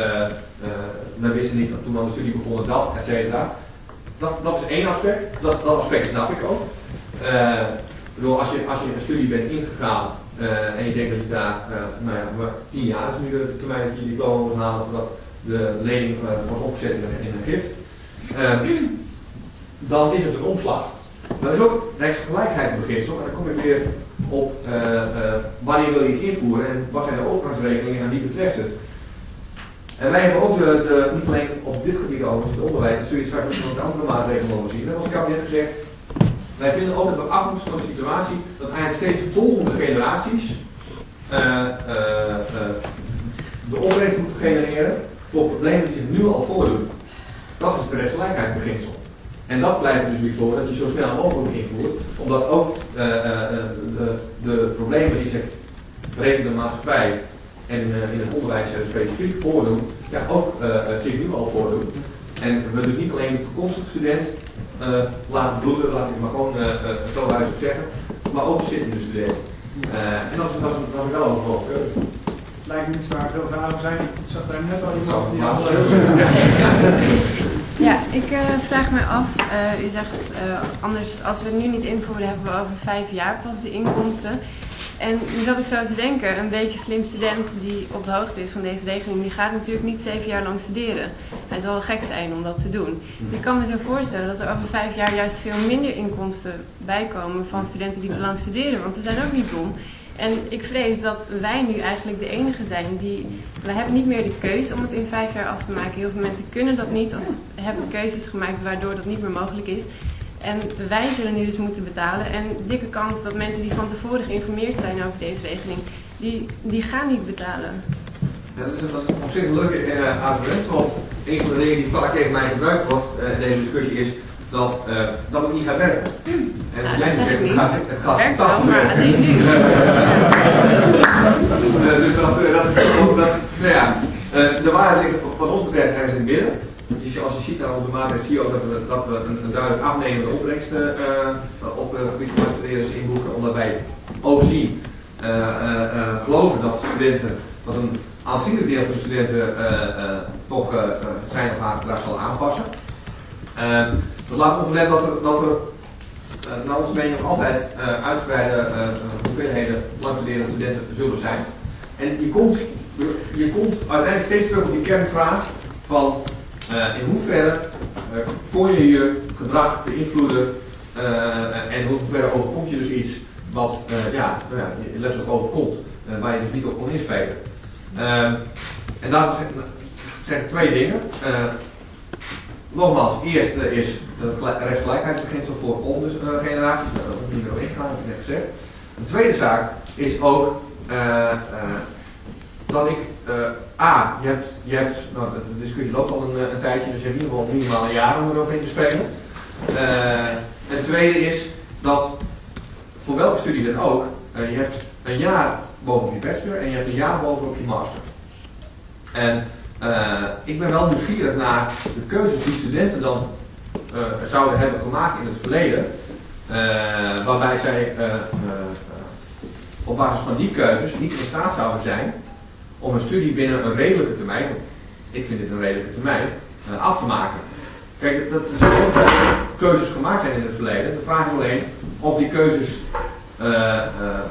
we wisten niet dat toen aan de studie begonnen dat, et cetera. Dat, dat is één aspect. Dat, dat aspect snap ik ook. Uh, bedoel, als, je, als je een studie bent ingegaan uh, en je denkt dat je daar, uh, nou ja, maar tien jaar is nu de termijn dat je je diploma moet halen voordat de lening wordt opgezet in een gift, dan is het een omslag. Dat is ook rechtsgelijkheidsbeginsel en dan kom ik weer op wanneer wil je iets invoeren en wat zijn de overgangsregelingen en wie betreft het. En wij hebben ook de, de, niet alleen op dit gebied over het onderwijs, dat zul je straks ook nog andere maatregelen mogen zien. Dat was ik al net gezegd. Wij vinden ook dat we afkomst van de situatie dat eigenlijk steeds volgende generaties uh, uh, uh, de opbrengst moeten genereren voor problemen die zich nu al voordoen. Dat is het rechtsgelijkheidsbeginsel. En dat blijft dus weer voor dat je zo snel mogelijk invoert, omdat ook de, de problemen die zich breken de maatschappij en uh, in het onderwijs specifiek voordoen, ja, ook zich nu al voordoen. En we dus niet alleen de toekomstige student laten bloeden, laat ik maar gewoon zo duidelijk zeggen, maar ook de zittende student. en dat is, dat, is, dat is wel een grote keuze. Het lijkt me niet waar veel zijn. Ik zag daar net al iemand die al Ja, ik uh, vraag me af, uh, u zegt uh, anders, als we het nu niet invoeren, hebben we over vijf jaar pas de inkomsten. En nu zat ik zo te denken, een beetje slim student die op de hoogte is van deze regeling, die gaat natuurlijk niet zeven jaar lang studeren. Hij zal wel gek zijn om dat te doen. Ik kan me zo voorstellen dat er over vijf jaar juist veel minder inkomsten bijkomen van studenten die te lang studeren, want ze zijn ook niet dom. En ik vrees dat wij nu eigenlijk de enige zijn die. We hebben niet meer de keuze om het in vijf jaar af te maken. Heel veel mensen kunnen dat niet of hebben keuzes gemaakt waardoor dat niet meer mogelijk is. En wij zullen nu dus moeten betalen. En dikke kans dat mensen die van tevoren geïnformeerd zijn over deze regeling, die, die gaan niet betalen. Ja, is, dat is een leuke uh, argument, want een van de dingen die vaak tegen mij gebruikt wordt uh, in deze discussie is dat, uh, dat het niet gaat werken. Mm. En Nou, jij zegt, het gaat, het gaat fantastisch maar werken. alleen nu. Eh, dus dat, eh, dat is ook dat, nou ja, eh, de waarheid ligt wat ons betreft ergens in het midden. Je, als je ziet naar onze maatregelen, zie je ook dat we, dat we een, een duidelijk afnemende opbrengst eh, eh, op het gebied van studeren inboeken, omdat wij ook zien, eh, eh, eh, geloven dat studenten, dat een aanzienlijk deel van de studenten eh, eh, toch eh, eh, zijn of haar gedrag zal aanpassen. Eh, dat laat onverlet dat er, dat er uh, naar onze mening nog altijd uh, uitgebreide uh, hoeveelheden langstuderende studenten zullen zijn. En je komt, je komt uiteindelijk steeds terug op die kernvraag van in hoeverre kon je je gedrag beïnvloeden en in hoeverre overkomt je dus iets wat ja, nou letterlijk overkomt, waar je dus niet op kon inspelen. Ehm, en daarom zeg ik twee dingen. Nogmaals, eerst uh, is het rechtsgelijkheidsbeginsel voor volgende uh, generaties, daar hoef ik niet meer op ingaan, heb ik net gezegd. De tweede zaak is ook uh, dat ik, A, je hebt, je hebt nou, de discussie loopt al een, een, tijdje, dus je hebt in ieder geval minimaal een jaar om erop in te spelen. en het tweede is dat voor welke studie dan ook, je hebt een jaar bovenop je bachelor en je hebt een jaar bovenop je master. En uh, ik ben wel nieuwsgierig naar de keuzes die studenten dan uh, zouden hebben gemaakt in het verleden. Uh, waarbij zij op basis van die keuzes niet in staat zouden zijn om een studie binnen een redelijke termijn, ik vind dit een redelijke termijn, af te maken. Kijk, dat er ook keuzes gemaakt zijn in het verleden. De vraag is alleen of die keuzes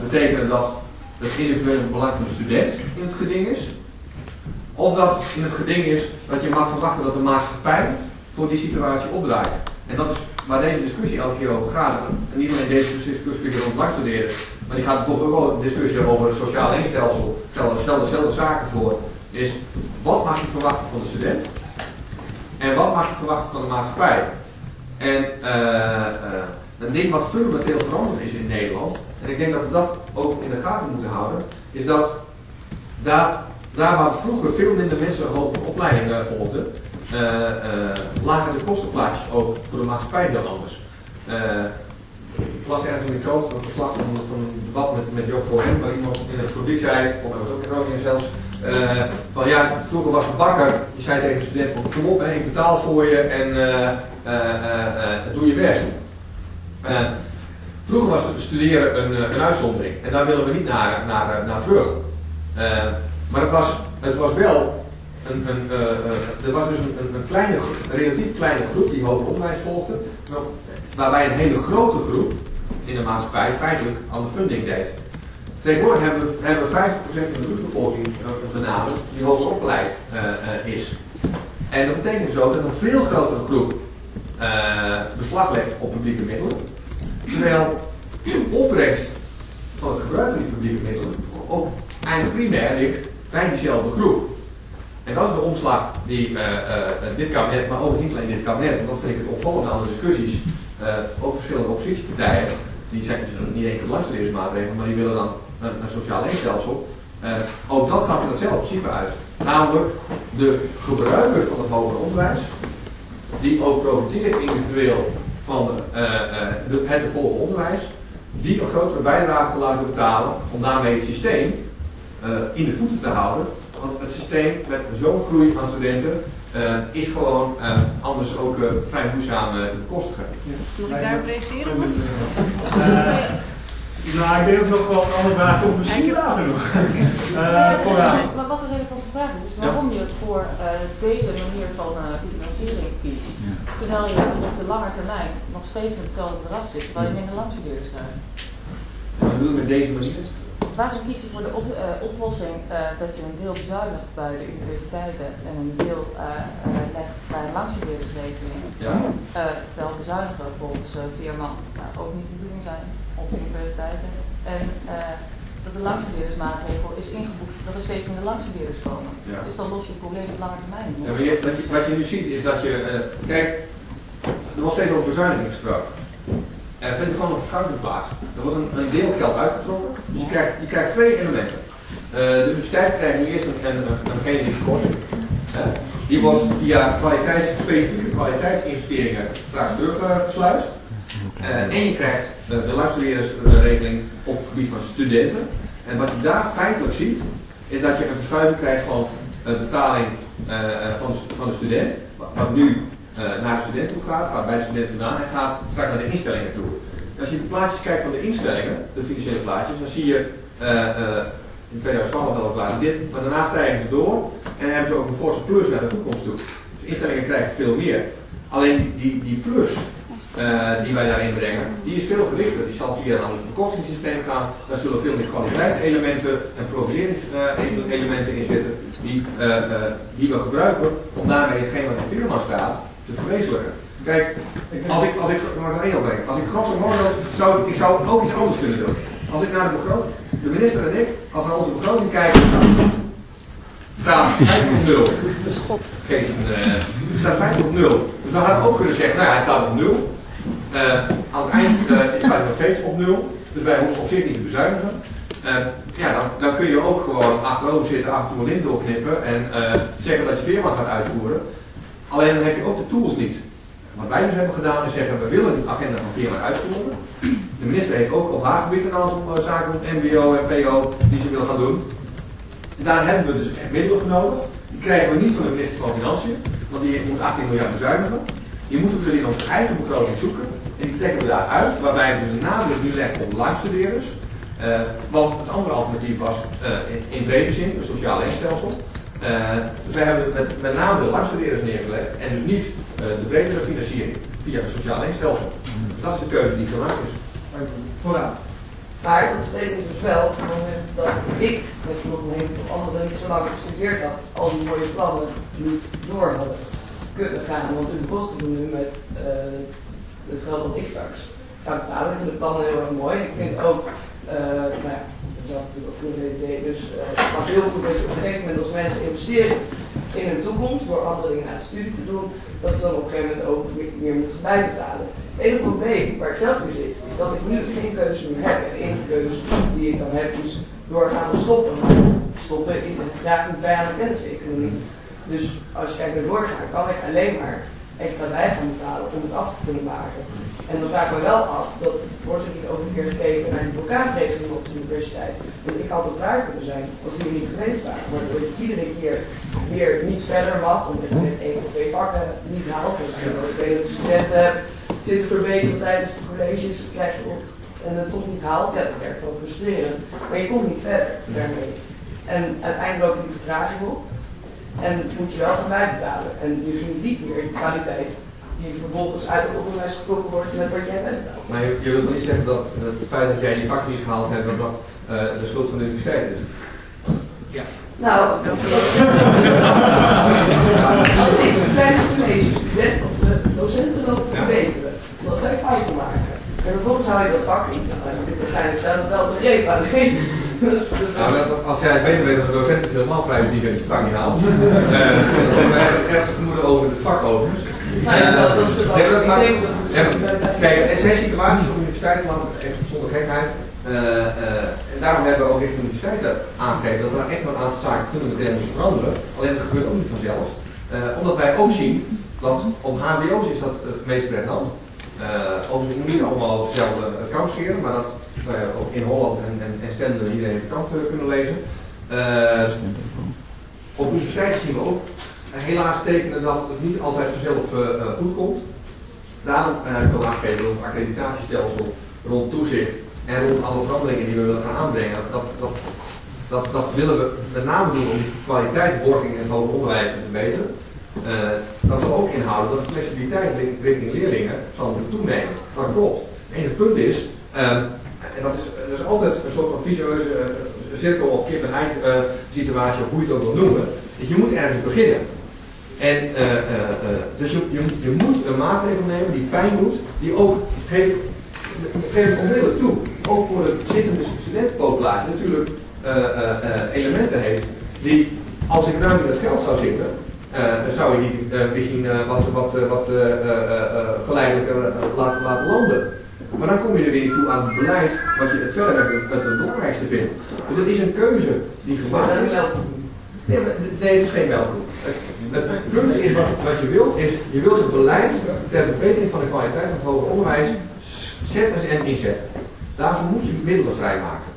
betekenen dat het individuele belang van de student in het geding is. Of dat in het geding is dat je mag verwachten dat de maatschappij voor die situatie opdraait. En dat is waar deze discussie elke keer over gaat. En niet alleen deze discussie rond langstuderen, maar die gaat bijvoorbeeld ook een discussie over het sociaal leenstelsel. Stel dezelfde zaken voor. Is wat mag je verwachten van de student? En wat mag je verwachten van de maatschappij? En uh, uh, een ding wat fundamenteel veranderd is in Nederland, en ik denk dat we dat ook in de gaten moeten houden, is dat daar daar waar vroeger veel minder mensen een hoge opleiding uh, volgden, uh, lagen de kostenplaatjes ook voor de maatschappij heel anders. ik las ergens in de krant een verslag van, van een debat met, met Job Cohen, waar iemand in het publiek zei, of was ook in Groningen zelfs, van ja, vroeger was de bakker, die zei tegen de student van kom op, hè, ik betaal voor je en doe je best. vroeger was studeren een, een uitzondering en daar willen we niet naar, naar, naar terug. Maar het was, het was wel een, er was dus een, kleine, relatief kleine groep die hoger onderwijs volgde, waarbij een hele grote groep in de maatschappij feitelijk aan de funding deed. Tegenwoordig hebben we, hebben we 50% van de beroepsbevolking benaderd die hoogst opgeleid is. En dat betekent dus ook dat een veel grotere groep beslag legt op publieke middelen, terwijl de opbrengst van het gebruik van die publieke middelen ook eigenlijk primair ligt bij diezelfde groep. En dat is de omslag die uh, uh, dit kabinet, maar ook niet alleen dit kabinet, want dat vind ik opvallend aan de discussies, ook verschillende oppositiepartijen, die zijn dus niet enkel langstudeersmaatregelen, maar die willen dan een, een sociaal leenstelsel. ook dat gaat er hetzelfde principe uit. Namelijk de gebruiker van het hoger onderwijs, die ook profiteert individueel van de, de, het vervolgde onderwijs, die een grotere bijdrage te laten betalen om daarmee het systeem in de voeten te houden. Want het systeem met zo'n groei aan studenten uh, is gewoon uh, anders ook vrij moeizaam te bekostigen. Ja. Moet ik daarop reageren? nou, ik denk dat nog wel een andere vraag komt misschien later nog. maar wat een relevante vraag is, is waarom je het voor deze manier van financiering kiest, ja. terwijl je op de lange termijn nog steeds met hetzelfde bedrag zit, terwijl je minder lang studeert zijn. Wat bedoel je met deze manier? Waarom kies je voor de op, uh, oplossing uh, dat je een deel bezuinigt bij de universiteiten en een deel legt bij een langstudeerdersregeling? Ja. terwijl bezuinigen volgens Veerman ook niet de bedoeling zijn op de universiteiten. En dat de langstudeerdersmaatregel is ingevoerd dat er steeds minder langstudeerders komen. Ja. Dus dan los je het probleem op lange termijn. Ja, maar je, wat, je, wat je nu ziet is dat je, kijk, er wordt steeds over bezuiniging gesproken. Er vindt gewoon een verschuiving plaats. Er wordt een, een deel geld uitgetrokken. Dus je krijgt, je twee elementen. Uh, de universiteit krijgt nu eerst een, een, een. Uh, die wordt via kwaliteits, specifieke kwaliteitsinvesteringen straks teruggesluist. Uh, en je krijgt de luisterlerersregeling op het gebied van studenten. En wat je daar feitelijk ziet, is dat je een verschuiving krijgt van betaling van, van de student. Wat nu uh, naar de student toe gaat, gaat bij de student vandaan en gaat straks naar de instellingen toe. Als je de plaatjes kijkt van de instellingen, de financiële plaatjes, dan zie je uh, uh, in 2012 wel plaatsen dit, maar daarna stijgen ze door en hebben ze ook een forse plus naar de toekomst toe. Dus instellingen krijgen veel meer. Alleen die, die plus die wij daarin brengen, die is veel gerichter. Die zal via een bekostingsysteem gaan. Daar zullen veel meer kwaliteitselementen en profileringselementen in zitten die, die we gebruiken om daarmee hetgeen wat in firma staat te verwezenlijken. Kijk, als ik, als ik, maar nog één. Als ik grosso modo, zou ik zou ook iets anders kunnen doen. Als ik naar de begroting, de minister en ik, als we naar onze begroting kijken, staat 5 op 0. Dat is God. Geef een, uh, staat 5 op 0. Dus we hadden ook kunnen zeggen, nou ja, hij staat op 0. Uh, aan het eind uh, staat hij nog steeds op 0. Dus wij hoeven op zich niet te bezuinigen. Uh, ja, dan, dan, kun je ook gewoon achterover zitten, af en toe een lint doorknippen en zeggen dat je firma gaat uitvoeren. Alleen dan heb je ook de tools niet. Wat wij dus hebben gedaan is zeggen, we willen die agenda van firma uitvoeren. De minister heeft ook op haar gebied een aantal zaken op MBO en PO die ze wil gaan doen. En daar hebben we dus echt middelen voor nodig. Die krijgen we niet van de minister van Financiën, want die moet 18 miljard bezuinigen. Die moeten we dus in onze eigen begroting zoeken. En die trekken we daaruit, waarbij we de nadruk nu leggen op live-studeerders. Uh, want het andere alternatief was uh, in, in brede zin, een sociaal instelsel. Uh, dus wij hebben met, met name de langstudeerders neergelegd en dus niet uh, de bredere financiering via het sociaal instelsel. Dus dat is de keuze die gemaakt is. Vooraan. Maar dat betekent dus wel, op het moment dat ik met bijvoorbeeld of anderen niet zo lang gestudeerd had, al die mooie plannen niet door hadden kunnen gaan. Want u kosten nu met uh, het geld dat ik straks ga betalen. Ik vind de plannen heel erg mooi. Ik vind ook, nou Dus het gaat heel goed dat op een gegeven moment als mensen investeren in hun toekomst door andere dingen naar de studie te doen, dat ze dan op een gegeven moment ook meer moeten bijbetalen. Het enige probleem waar ik zelf in zit, is dat ik nu geen keuze meer heb. En de enige keuze die ik dan heb is doorgaan of stoppen. Stoppen draagt niet bij aan de kenniseconomie. Dus als je kijkt naar doorgaan, kan ik alleen maar extra bij gaan betalen om het af te kunnen maken. En dan vraag ik me wel af, dat wordt er niet over een keer gekeken naar die vulkaanregeling op de universiteit. Want ik had het raar kunnen zijn als die niet geweest waren. Maar je iedere keer weer niet verder mag, omdat je met één of twee vakken niet haalt. Dus ik weet dat de studenten zitten verbeteren tijdens de colleges, krijg je op en het toch niet haalt, ja, dat werkt wel frustrerend. Maar je komt niet verder daarmee. En uiteindelijk loop je die vertraging op. En moet je wel gaan bijbetalen. En je ziet niet meer de kwaliteit die vervolgens uit het onderwijs getrokken wordt met wat jij bent. Maar je, je wilt niet zeggen dat het feit dat jij die vak niet gehaald hebt, dat dat uh, de schuld van de universiteit is? Ja. Nou, als ik tijdens het college student of de docenten dat ja. verbeteren, dat zij fouten maken. En vervolgens hou je dat vak niet. Nou, dan heb ik waarschijnlijk zelf wel begrepen. Alleen, nou, als jij het beter weet dan de docent is helemaal vrij die het vak niet haalt. uh, dan hebben we het ergste vermoeden over het vak overigens. Nou dat, dat dat ik dat Kijk, er zijn situaties op de universiteit, maar echt zonder gekheid. Uh, uh, en daarom hebben we ook richting de universiteiten aangegeven dat er echt wel een aantal zaken fundamenteel moeten veranderen. Alleen dat gebeurt ook niet vanzelf. Uh, omdat wij ook zien dat op HBO's is dat het meest pregnant. Uh, overigens niet allemaal over dezelfde kant scheren, maar dat wij ook in Holland en, en, en iedereen de kant kunnen lezen. op universiteiten zien we ook helaas tekenen dat het niet altijd vanzelf uh, goed komt. Daarom uh, heb ik al aangegeven rond het accreditatiestelsel, rond toezicht en rond alle veranderingen die we willen gaan aanbrengen. Dat, dat, dat, dat willen we met name doen om die kwaliteitsborging in het hoger onderwijs te verbeteren. Uh, dat zal ook inhouden dat de flexibiliteit richting leerlingen zal toenemen. Dat klopt. Het enige punt is, en dat is, dat is altijd een soort van visueuze eh, cirkel of kip-en-ei eh, situatie, of hoe je het ook wil noemen. Dus je moet ergens beginnen. En, eh, eh, eh, dus je, je, moet een maatregel nemen die pijn doet, die ook, geef, geef het onmiddellijk toe, ook voor de zittende studentenpopulatie natuurlijk eh, eh, eh, elementen heeft die, als ik nou in het geld zou zitten, eh, zou je die eh, misschien eh, wat, wat, eh, wat eh, eh, eh, geleidelijk eh, laten, laten landen. Maar dan kom je er weer niet toe aan het beleid wat je verder met het, met het belangrijkste vindt. Dus het is een keuze die gemaakt is. Nee, nee, het is geen melkkoe. Het, het punt is wat, wat je wilt, is je wilt het beleid ter verbetering van de kwaliteit van het hoger onderwijs zetten en inzetten. Daarvoor moet je middelen vrijmaken.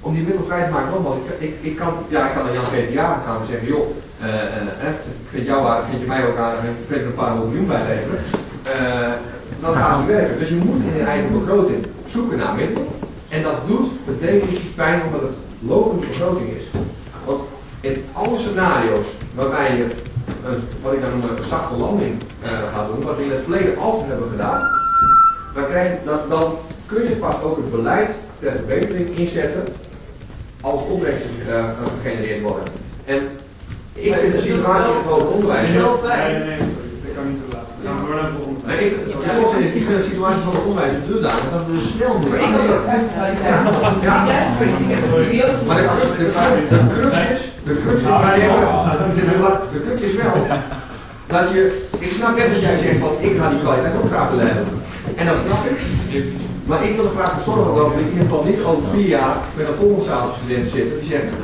Om die middelen vrij te maken, nogmaals, ik, ik, ik, kan, ja, ik kan naar Jan Peter gaan en zeggen, joh, eh, eh, ik vind jou aardig, vind je mij ook aardig en ik vind een paar miljoen bij leveren. Eh, dat gaat niet werken. Dus je moet in je eigen begroting zoeken naar middelen. En dat doet definitie pijn omdat het lopende begroting is. Want in alle scenario's waarbij je wat ik dan noem een zachte landing gaat doen, wat we in het verleden altijd hebben gedaan, dan, dan kun je pas ook het beleid ter verbetering inzetten als eh, gegenereerd worden. En ik vind de situatie in het onderwijs. Heel Nee, fijn. nee, nee, sorry. Ik kan niet door naar het volgende. Nee, ik, ik, ik vind de situatie van het onderwijs dusdanig dat we snel moeten Maar ik wil kwaliteit. Ja. Een idioot Maar de crux, is, de crux is, maar nee, maar de crux is wel dat je, ik snap net dat jij zegt van ik ga die kwaliteit ook graag willen hebben. En dat snap ik. Maar ik wil er graag voor zorgen dat we in ieder geval niet over vier jaar met een volgende studenten zitten die zeggen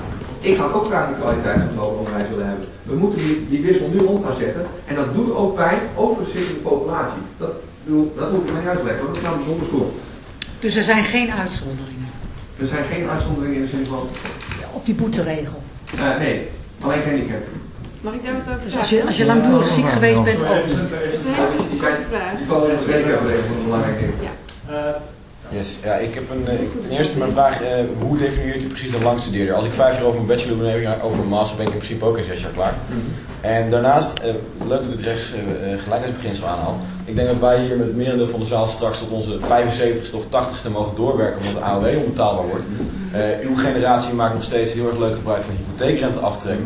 ik had ook graag die kwaliteit van het onderwijs willen hebben. We moeten die, die wissel nu om gaan zetten. En dat doet ook pijn, voor de zittende populatie. Dat, bedoel, dat hoef ik maar niet uit te leggen, want dat staat zonder school. Dus er zijn geen uitzonderingen Er zijn geen uitzonderingen in de zin van, op die boeteregel. eh, nee, alleen geen ik heb. Mag ik daar wat over Dus als je, als je langdurig ziek geweest bent, ook is een korte vraag. Die vallen in het even van een belangrijk ding. Eh, Yes. Ja, ik heb een, eh, ik- ten eerste mijn vraag, eh, hoe definieert u precies een langstudeerder? Als ik vijf jaar over mijn bachelor ben, heb ik over mijn master ben ik in principe ook in zes jaar klaar. En daarnaast, eh, leuk dat u het rechts eh, gelijkheidsbeginsel aanhaalt. Ik denk dat wij hier met het merendeel van de zaal straks tot onze 75ste of 80ste mogen doorwerken omdat de AOW onbetaalbaar wordt. Eh, uw generatie maakt nog steeds heel erg leuk gebruik van hypotheekrenteaftrek,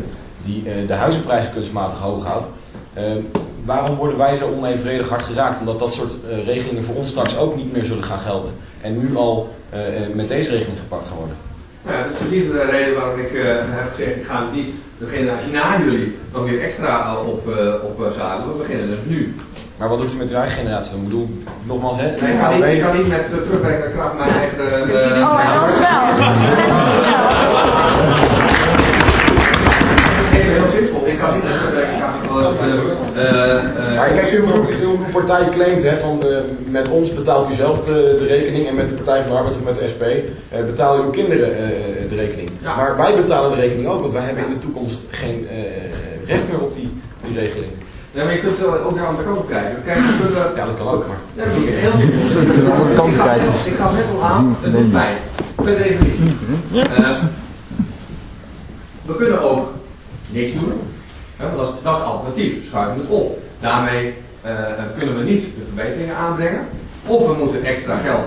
die eh, de huizenprijzen kunstmatig hoog houdt. Eh, waarom worden wij zo onevenredig hard geraakt? Omdat dat soort eh, regelingen voor ons straks ook niet meer zullen gaan gelden. En nu al eh, met deze regeling gepakt gaan worden. Ja, dat is precies de reden waarom ik eh, heb gezegd, ik ga niet de generatie na jullie nog weer extra op, eh op eh, zadelen. We beginnen dus nu. Maar wat doet u met uw eigen generatie dan? Ik bedoel, nogmaals, hè? Nee, ik, kan niet, ik kan niet met de terugwerkende kracht mijn eigen... eh, Oh, wel. En dat wel. Maar kijk, uw, uw partij claimt hè, van met ons betaalt u zelf de, de rekening en met de Partij van de Arbeid of met de SP eh, betalen uw kinderen eh, de rekening. Ja. Maar wij betalen de rekening ook, want wij hebben in de toekomst geen eh, recht meer op die, die regeling. Nee, maar je kunt ook aan de kant op kijken. Kijk, we kunnen... Ja, dat kan ook, maar. Ja, dat is heel simpel. Ik ga, ik ga net al aan, het doet pijn. Per definitie. Eh, we kunnen ook niks doen. Want dat, is, dat is alternatief. Schuiven het op. Daarmee eh, kunnen we niet de verbeteringen aanbrengen. Of we moeten extra geld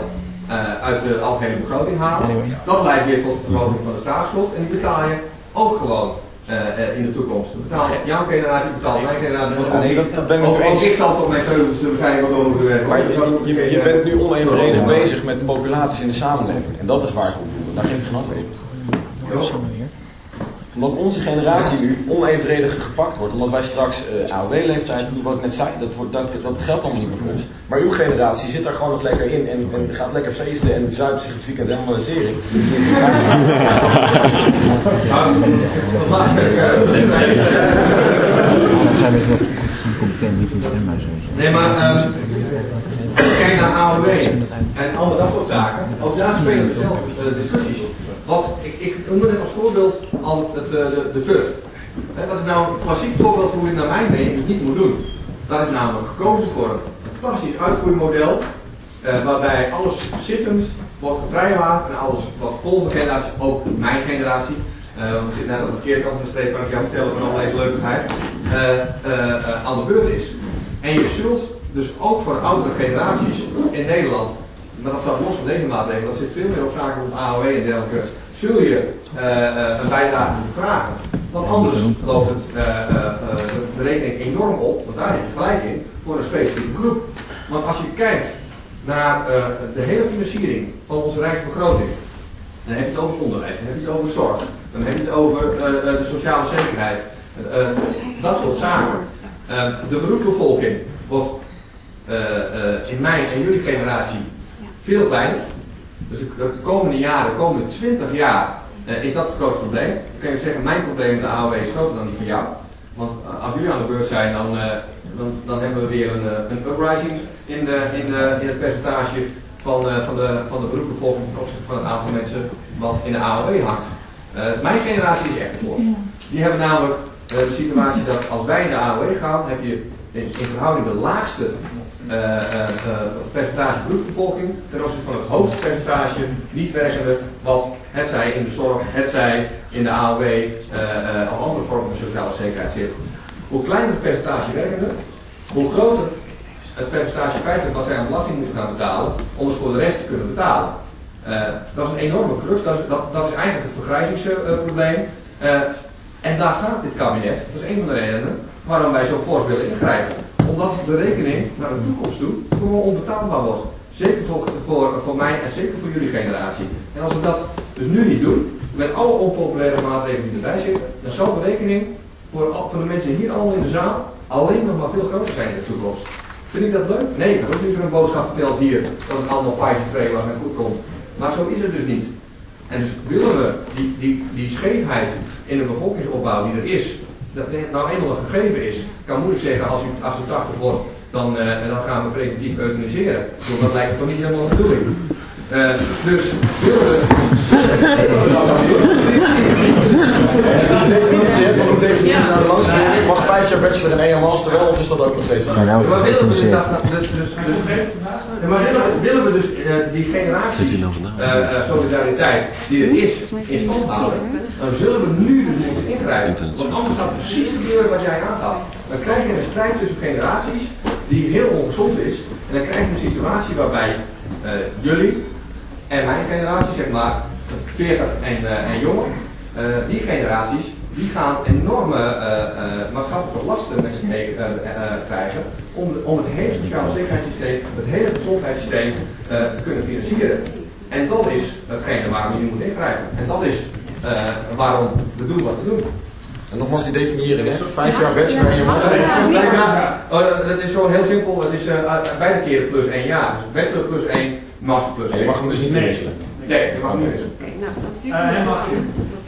eh, uit de algemene begroting halen. Dat leidt weer tot de vergroting van de staatsschuld. En die betaal je ook gewoon eh, eh, in de toekomst. Betaal jouw generatie, betaalt mijn generatie. Nee, dat- dat ben ik ik zal tot mijn 70 waarschijnlijk wat over moeten werken. Maar je, eh, bent nu onevenredig bezig met populaties in de samenleving. En dat is waar ik op. Daar geef ik geen antwoord op. Omdat onze generatie nu onevenredig gepakt wordt. Omdat wij straks eh AOW-leeftijd, wat ik net zei, dat, wordt, dat, dat geldt allemaal niet meer voor ons. Maar uw generatie zit daar gewoon nog lekker in en, en gaat lekker feesten en zuipt zich het weekend helemaal de tering. Zijn we competent niet stemmen. Nee, maar ehm, kijk naar AOW en al dat zaken. Ook daar spelen dezelfde eh, discussies. Wat, ik, ik noem het als voorbeeld al het, eh, de, de Dat is nou een klassiek voorbeeld hoe je naar mijn mening niet moet doen. Dat is namelijk gekozen voor een fantastisch uitgroeimodel. eh, waarbij alles zittend wordt gevrijwaard en alles wat volgende generatie, ook mijn generatie, eh, want ik zit net de verkeerde kant van de streep, kan ik jou vertellen van al deze leukigheid, eh, eh, aan de beurt is. En je zult dus ook voor de oudere generaties in Nederland maar dat staat los van deze maatregel, dat zit veel meer op zaken op AOW en dergelijke, zul je eh, eh, een bijdrage moeten vragen. Want anders loopt het, eh, de rekening enorm op, want daar heb je gelijk in, voor een specifieke groep. Want als je kijkt naar de hele financiering van onze rijksbegroting, dan heb je het over onderwijs, dan heb je het over zorg, dan heb je het over de sociale zekerheid, dat soort zaken. De beroepsbevolking wordt in mijn en jullie generatie veel kleiner. Dus de, de komende jaren, de komende 20 jaar, eh, is dat het grootste probleem. Dan kan je zeggen, mijn probleem met de AOW is groter dan die van jou. Want eh, als jullie aan de beurt zijn, dan, eh, dan, dan hebben we weer een, een uprising in, de, in, de, in het percentage van, van, de, van de beroepsbevolking ten opzichte van het aantal mensen wat in de AOW hangt. Mijn generatie is echt los. Die hebben namelijk de situatie dat als wij in de AOW gaan, heb je in, in verhouding de laagste percentage beroepsbevolking ten opzichte van het hoogste percentage niet-werkende, wat het zij in de zorg, het zij in de AOW eh, eh, of andere vormen van sociale zekerheid zit. Hoe kleiner het percentage werkende, hoe groter het percentage feitelijk wat zij aan belasting moeten gaan betalen om het voor de rest te kunnen betalen. Eh, dat is een enorme crux, dat is, dat, dat is eigenlijk het vergrijzingsprobleem. Eh, en daar gaat dit kabinet, dat is een van de redenen waarom wij zo fors willen ingrijpen. Omdat de rekening naar de toekomst toe gewoon onbetaalbaar wordt. Zeker voor, voor, voor mij en zeker voor jullie generatie. En als we dat dus nu niet doen, met alle onpopulaire maatregelen die erbij zitten, dan zal de rekening voor, voor de mensen hier allemaal in de zaal alleen nog maar veel groter zijn in de toekomst. Vind ik dat leuk? Nee, ik heb ook liever een boodschap verteld hier dat het allemaal twee was en goed komt. Maar zo is het dus niet. En dus willen we die, die, die scheefheid in de bevolkingsopbouw die er is, dat nou eenmaal een gegeven is, kan moeilijk zeggen als u, als u 80 wordt, dan, eh, dan gaan we preventief euthaniseren. Bedoel, Dat lijkt toch niet helemaal de bedoeling. Eh, dus willen we. De definitie hè, van hoe definitie naar de langste mag vijf jaar bachelor en één jaar master wel, of is dat ook nog steeds? Ja, nou, Maar willen we dus, dus, dus, dus, maar willen we, willen we dus eh, die generatie eh, solidariteit die er is, in stand houden, dan zullen we nu dus moeten ingrijpen. Want anders gaat precies gebeuren wat jij aangaf. Dan krijg je een strijd tussen generaties die heel ongezond is. En dan krijg je een situatie waarbij jullie en mijn generatie, zeg maar 40 en, eh, en jonger, eh, die generaties, die gaan enorme eh, eh, maatschappelijke lasten met zich mee eh, eh, krijgen om, om het hele sociale zekerheidssysteem, het hele gezondheidssysteem eh, te kunnen financieren. En dat is hetgene waarom je nu moet ingrijpen. En dat is eh, waarom we doen wat we doen. En nogmaals die definiëring, hè? Vijf jaar bachelor en je master. Oh, dat- is gewoon heel simpel. Het is eh, beide keren plus één jaar. Dus bachelor plus één, master plus Je mag hem dus niet Nee. wisselen. Nee, je mag hem niet wisselen. Oké, nou, dat duurt Eh, mag.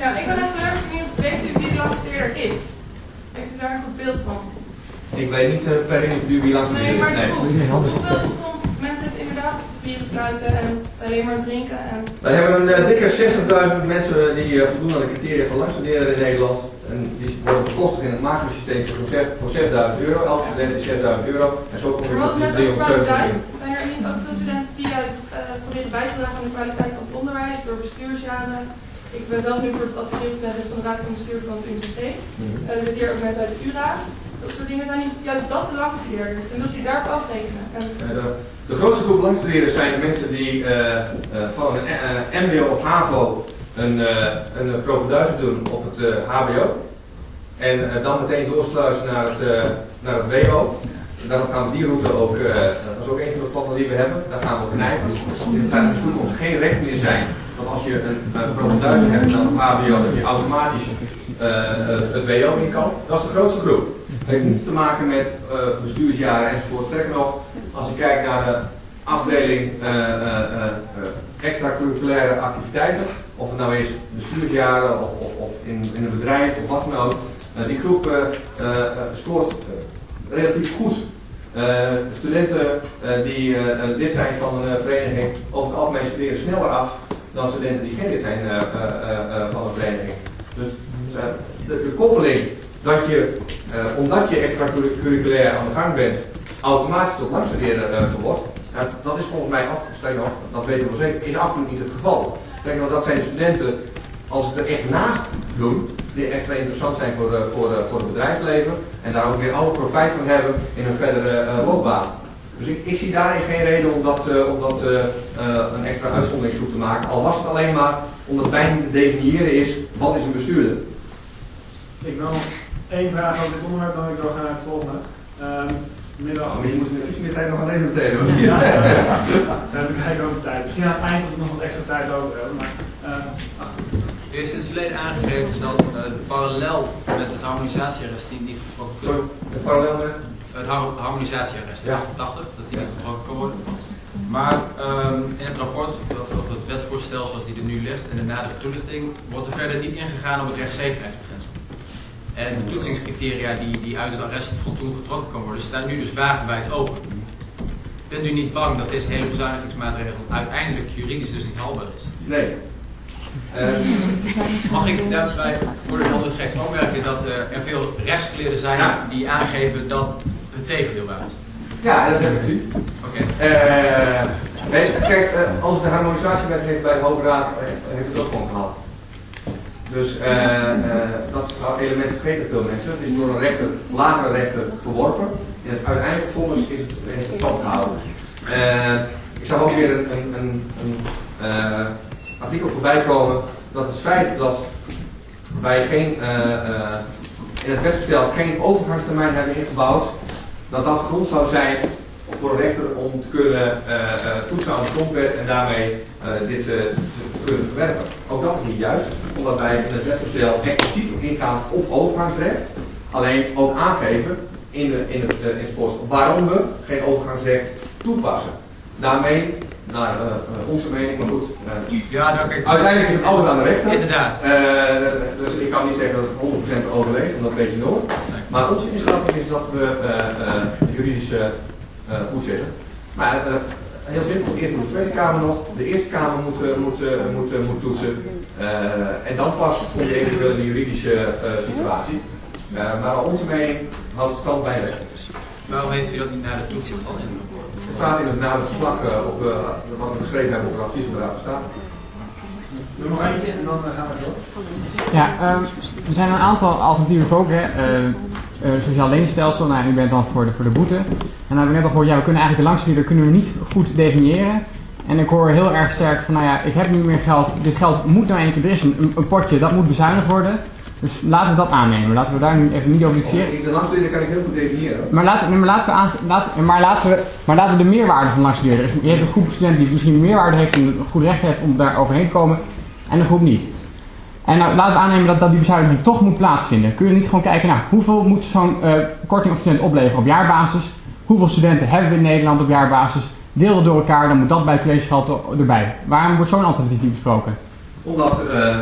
Ja, ik ben echt heel erg benieuwd, weet u wie de is? Heeft u daar een goed beeld van? Ik weet niet eh, per individu wie langs de Nee, deur maar is. Nee. hoeveel, hoeveel, hoeveel mensen het inderdaad vieren fruiten en alleen maar drinken en... Wij hebben een eh, dikke 60.000 mensen die voldoen aan de criteria van langstuderen in Nederland. En die worden bekostigd in het macrosysteem voor zes- voor 6.000 euro. Elke student is 6.000 euro. En zo kom je Maar de 370 kwaliteit? in. Zijn er niet ook veel studenten juist eh, proberen bij te dragen aan de kwaliteit van het onderwijs door bestuursjaren? Ik ben zelf nu voor het adviseert dus van de raad van bestuur van het UMCG. Mhm. Eh, er zitten hier ook mensen uit de URA. Dat soort dingen zijn niet juist dat de langstudeerders. En wilt u daarop afrekenen? En Eh, de, de grootste groep langstudeerders zijn de mensen die eh, eh, van een eh, MBO of HAVO een, eh een doen op het eh, HBO. En eh, dan meteen doorsluizen naar het, eh, naar het WO. En dan gaan we die route ook, eh, dat is ook een van de plannen die we hebben, daar gaan we knijpen. Het gaat in de toekomst geen recht meer zijn dat als je een, een propenduizen hebt dan het HBO, dat je automatisch eh, het, het WO in kan. Dat is de grootste groep. Het heeft niets te maken met eh, bestuursjaren enzovoort. Sterker nog, als je kijkt naar de afdeling eh, eh, eh, eh, extracurriculaire activiteiten, of het nou is bestuursjaren of, of, in, in een bedrijf of wat dan ook, eh, die groep eh, eh, eh, scoort eh, relatief goed. Eh, studenten eh, die eh, lid zijn van een vereniging, over het algemeen studeren sneller af dan studenten die geen lid zijn van een vereniging. Dus de, de koppeling dat je, omdat je extracurriculair aan de gang bent, automatisch tot langstuderen wordt, dat is volgens mij afgesteld, dat weten we zeker, is absoluut niet het geval. Denk wel dat zijn studenten, als ze er echt naast doen, die extra interessant zijn voor, de, voor, de, voor het bedrijfsleven en daar ook weer alle profijt van hebben in hun verdere uh, loopbaan. Dus ik, ik zie daarin geen reden om dat, eh, om dat eh, eh, een extra uitzonderingsgroep te maken. Al was het alleen maar omdat bijna niet te definiëren is wat is een bestuurder. Ik wil nog één vraag over dit onderwerp, dan ik doorgaan naar het volgende. Ehm middag. Oh, misschien moeten we iets meer tijd nog aan deze besteden. hoor. Ja, we hebben kijk over tijd. Misschien aan het eind we nog wat extra tijd over hebben. Maar, eh, ach, Er is in het verleden aangegeven dat eh, de parallel met het harmonisatiearrest die niet getrokken kan de parallel met? Het har- harmonisatiearrest, Ja. 80, dat die niet getrokken kan worden. Maar ehm, in het rapport, of, of het wetsvoorstel zoals die er nu ligt, en de nadere toelichting, wordt er verder niet ingegaan op het rechtszekerheidsbeginsel. En de toetsingscriteria die, die uit het arrest toen getrokken kan worden, staan nu dus wagenwijd open. Bent u niet bang dat deze hele bezuinigingsmaatregel uiteindelijk juridisch dus niet haalbaar is? Nee. Ehm, Mag ik daarbij voor de helderheid opmerken dat eh, er veel rechtsgeleerden zijn die aangeven dat het tegendeel waar is? Ja, dat heb ik gezien. Oké. Eh, nee, kijk, eh, als de harmonisatiewet heeft bij de Hoge Raad, eh, heeft het ook gewoon gehaald. Dus eh, eh, dat element vergeten veel mensen. Het is door een rechter, lagere rechter verworpen. En het uiteindelijke vonnis is het, heeft het gehouden. Eh, ik zag ook weer een, een, een, een eh, artikel voorbij komen dat het feit dat wij geen, eh, eh, in het wetsvoorstel geen overgangstermijn hebben ingebouwd, dat dat grond zou zijn voor een rechter om te kunnen eh, eh, toetsen aan de grondwet en daarmee dit te kunnen verwerpen. Ook dat is niet juist, omdat wij in het wetsvoorstel expliciet ingaan op overgangsrecht, alleen ook aangeven in, de, in, het, in het voorstel waarom we geen overgangsrecht toepassen. Daarmee, naar eh, eh, onze mening, maar goed, eh, Ja, nou kijk. uiteindelijk is het altijd aan de rechter. Inderdaad. Dus ik kan niet zeggen dat het 100% overleeft, want dat weet je nooit. Maar onze inschatting is dat we juridisch goed zitten. Maar heel simpel, eerst moet de Tweede Kamer nog, de Eerste Kamer moet, moet, moet, moet toetsen. En dan pas kom je eventueel in de juridische situatie. Maar onze mening houdt het stand bij de rechter. Waarom heeft u dat niet naar de van in het staat in het nader verslag eh, op eh, wat we geschreven hebben op het adviesberaad staat. Doe nog eentje en dan eh, gaan we door. Ja, ehm, er zijn een aantal alternatieven ook. Hè. Eh, eh, sociaal leenstelsel, nou, u bent dan voor de, voor de boete. En dan hebben we net al gehoord, ja, we kunnen eigenlijk de langstuurder kunnen we niet goed definiëren. En ik hoor heel erg sterk van, nou ja, ik heb nu meer geld, dit geld moet nou één keer, er is een, een potje, dat moet bezuinigd worden. Dus laten we dat aannemen. Laten we daar nu even niet over discussiëren. Ik de langstuurder kan ik heel goed definiëren. Maar laten, nee, maar, laten we aan, laten, maar, laten we, maar laten we de meerwaarde van langstudeerder. Je hebt een groep studenten die misschien meerwaarde heeft en een goed recht heeft om daar overheen te komen. En een groep niet. En nou, laten we aannemen dat, dat die bezuiniging toch moet plaatsvinden. Kun je niet gewoon kijken, nou, hoeveel moet zo'n eh, korting op student opleveren op jaarbasis? Hoeveel studenten hebben we in Nederland op jaarbasis? Deel dat door elkaar, dan moet dat bij het collegegeld er- erbij. Waarom wordt zo'n alternatief niet besproken? Omdat eh, eh,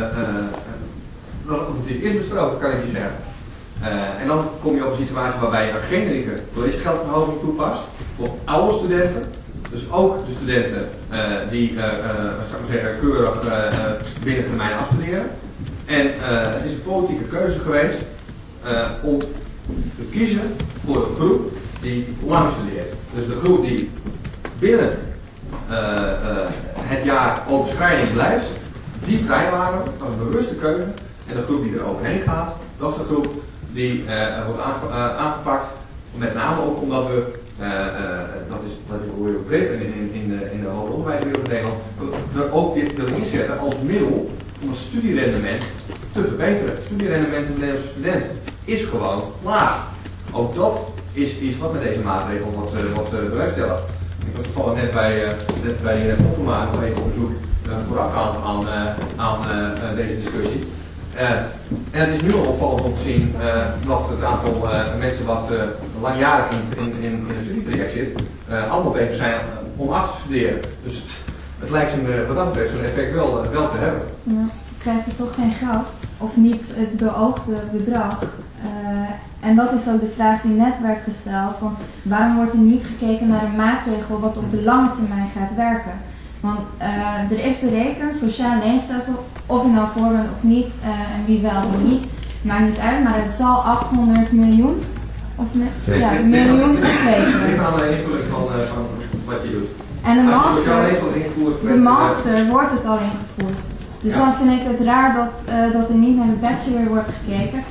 dat het natuurlijk is besproken, kan ik je zeggen. Eh, en dan kom je op een situatie waarbij je een generieke collegegeldverhoging toepast voor oude studenten. Dus ook de studenten eh, die, eh, zou ik zeggen, keurig binnen termijn afstuderen. En het is een politieke keuze geweest om te kiezen voor de groep die lang studeert. Dus de groep die binnen het jaar overschrijding blijft, die vrijwaren, dat is een bewuste keuze. En de groep die er overheen gaat, dat is de groep die eh, wordt eh, aangepakt. Met name ook omdat we, eh, dat is dat is hoe breed in, in, in, de, in de hoger onderwijswereld in Nederland, we- ook dit willen inzetten als middel om het studierendement te verbeteren. Het studierendement van de Nederlandse studenten is gewoon laag. Ook dat is iets wat met deze maatregel wordt, wordt eh, bewerkstelligd. Ik was toevallig net bij, eh net bij uh, nog even op bezoek uh, voorafgaand aan, aan eh, deze discussie. Eh, en het is nu al opvallend om te zien eh, dat het aantal eh, mensen wat eh, langjarig in, in, in, een studietraject zit, eh, allemaal bezig zijn om af te studeren. Dus het, het lijkt eh, wat dat betreft zo'n effect wel, eh, wel te hebben. Ja, krijgt ze toch geen geld of niet het beoogde bedrag. Eh, en dat is ook de vraag die net werd gesteld: van waarom wordt er niet gekeken naar een maatregel wat op de lange termijn gaat werken? Want eh, er is berekend, sociaal leenstelsel, of je nou voor bent of niet, eh, en wie wel of niet, maakt niet uit, maar het zal 800 miljoen, of ne- ja, miljoen opleveren. Even aan de invulling van, eh, van wat je doet. En de master, de master wordt het al ingevoerd. Dus Ja. dan vind ik het raar dat, dat er niet naar de bachelor wordt gekeken.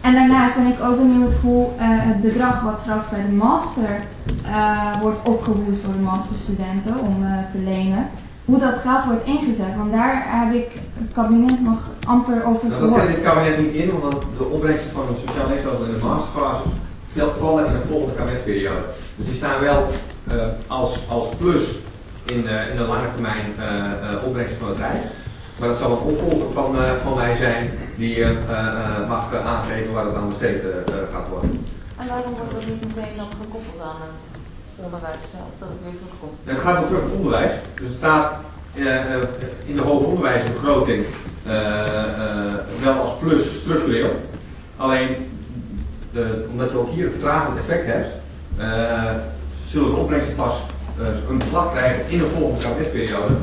En daarnaast ben ik ook benieuwd hoe eh, het bedrag wat straks bij de master eh, wordt opgewoest door de masterstudenten om eh, te lenen, hoe dat geld wordt ingezet. Want daar heb ik het kabinet nog amper over Nou, dat zit gehoord. dit kabinet niet in, want de opbrengsten van de sociaal leenstelsel in de masterfase veel- vallen in de volgende kabinetsperiode. Dus die staan wel als, als plus in, in de lange termijn opbrengsten van het Rijk. Maar dat zal een opvolger van, eh, van mij zijn die eh, eh, mag aangeven waar het aan besteed gaat worden. En waarom wordt dat niet meteen dan gekoppeld aan het onderwijs zelf, dat het weer terugkomt? Het gaat ook terug op onderwijs. Dus het staat in de hoger onderwijsbegroting wel als plus structureel. Alleen, de, omdat je ook hier een vertragend effect hebt, eh, zullen de opbrengsten pas een beslag krijgen in de volgende kabinetsperiode.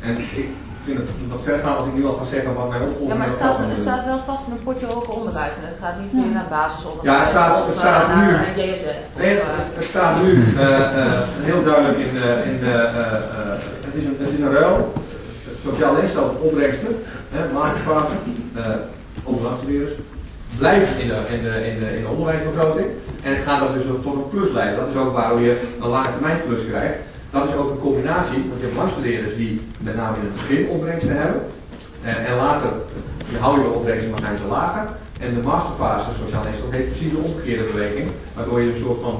En ik vind het wat ver gaan als ik nu al ga zeggen wat mijn opvolger Ja, maar het staat, het staat wel vast in een potje hoger onderwijs en het gaat niet meer naar basisonderwijs. Ja, het staat, het eh, staat nu. naar JSF. Nee, het, eh, het staat nu eh, eh, heel duidelijk in de. In de eh, eh, het, is een, het is een ruil. Sociaal leenstelsel opbrengsten, hè, maandfase, uh, overlastbeheerders, blijven in de, in, de, in, de, in de onderwijsbegroting. En het gaat dan dus tot een plus leiden. Dat is ook waarom je een lange termijn plus krijgt. Dat is ook een combinatie, want je hebt langstudeerders die met name in het begin opbrengsten hebben. En, en later je hou je opbrengsten, maar zijn ze lager. En de masterfase sociaal leenstelsel heeft precies de omgekeerde beweging, waardoor je een soort van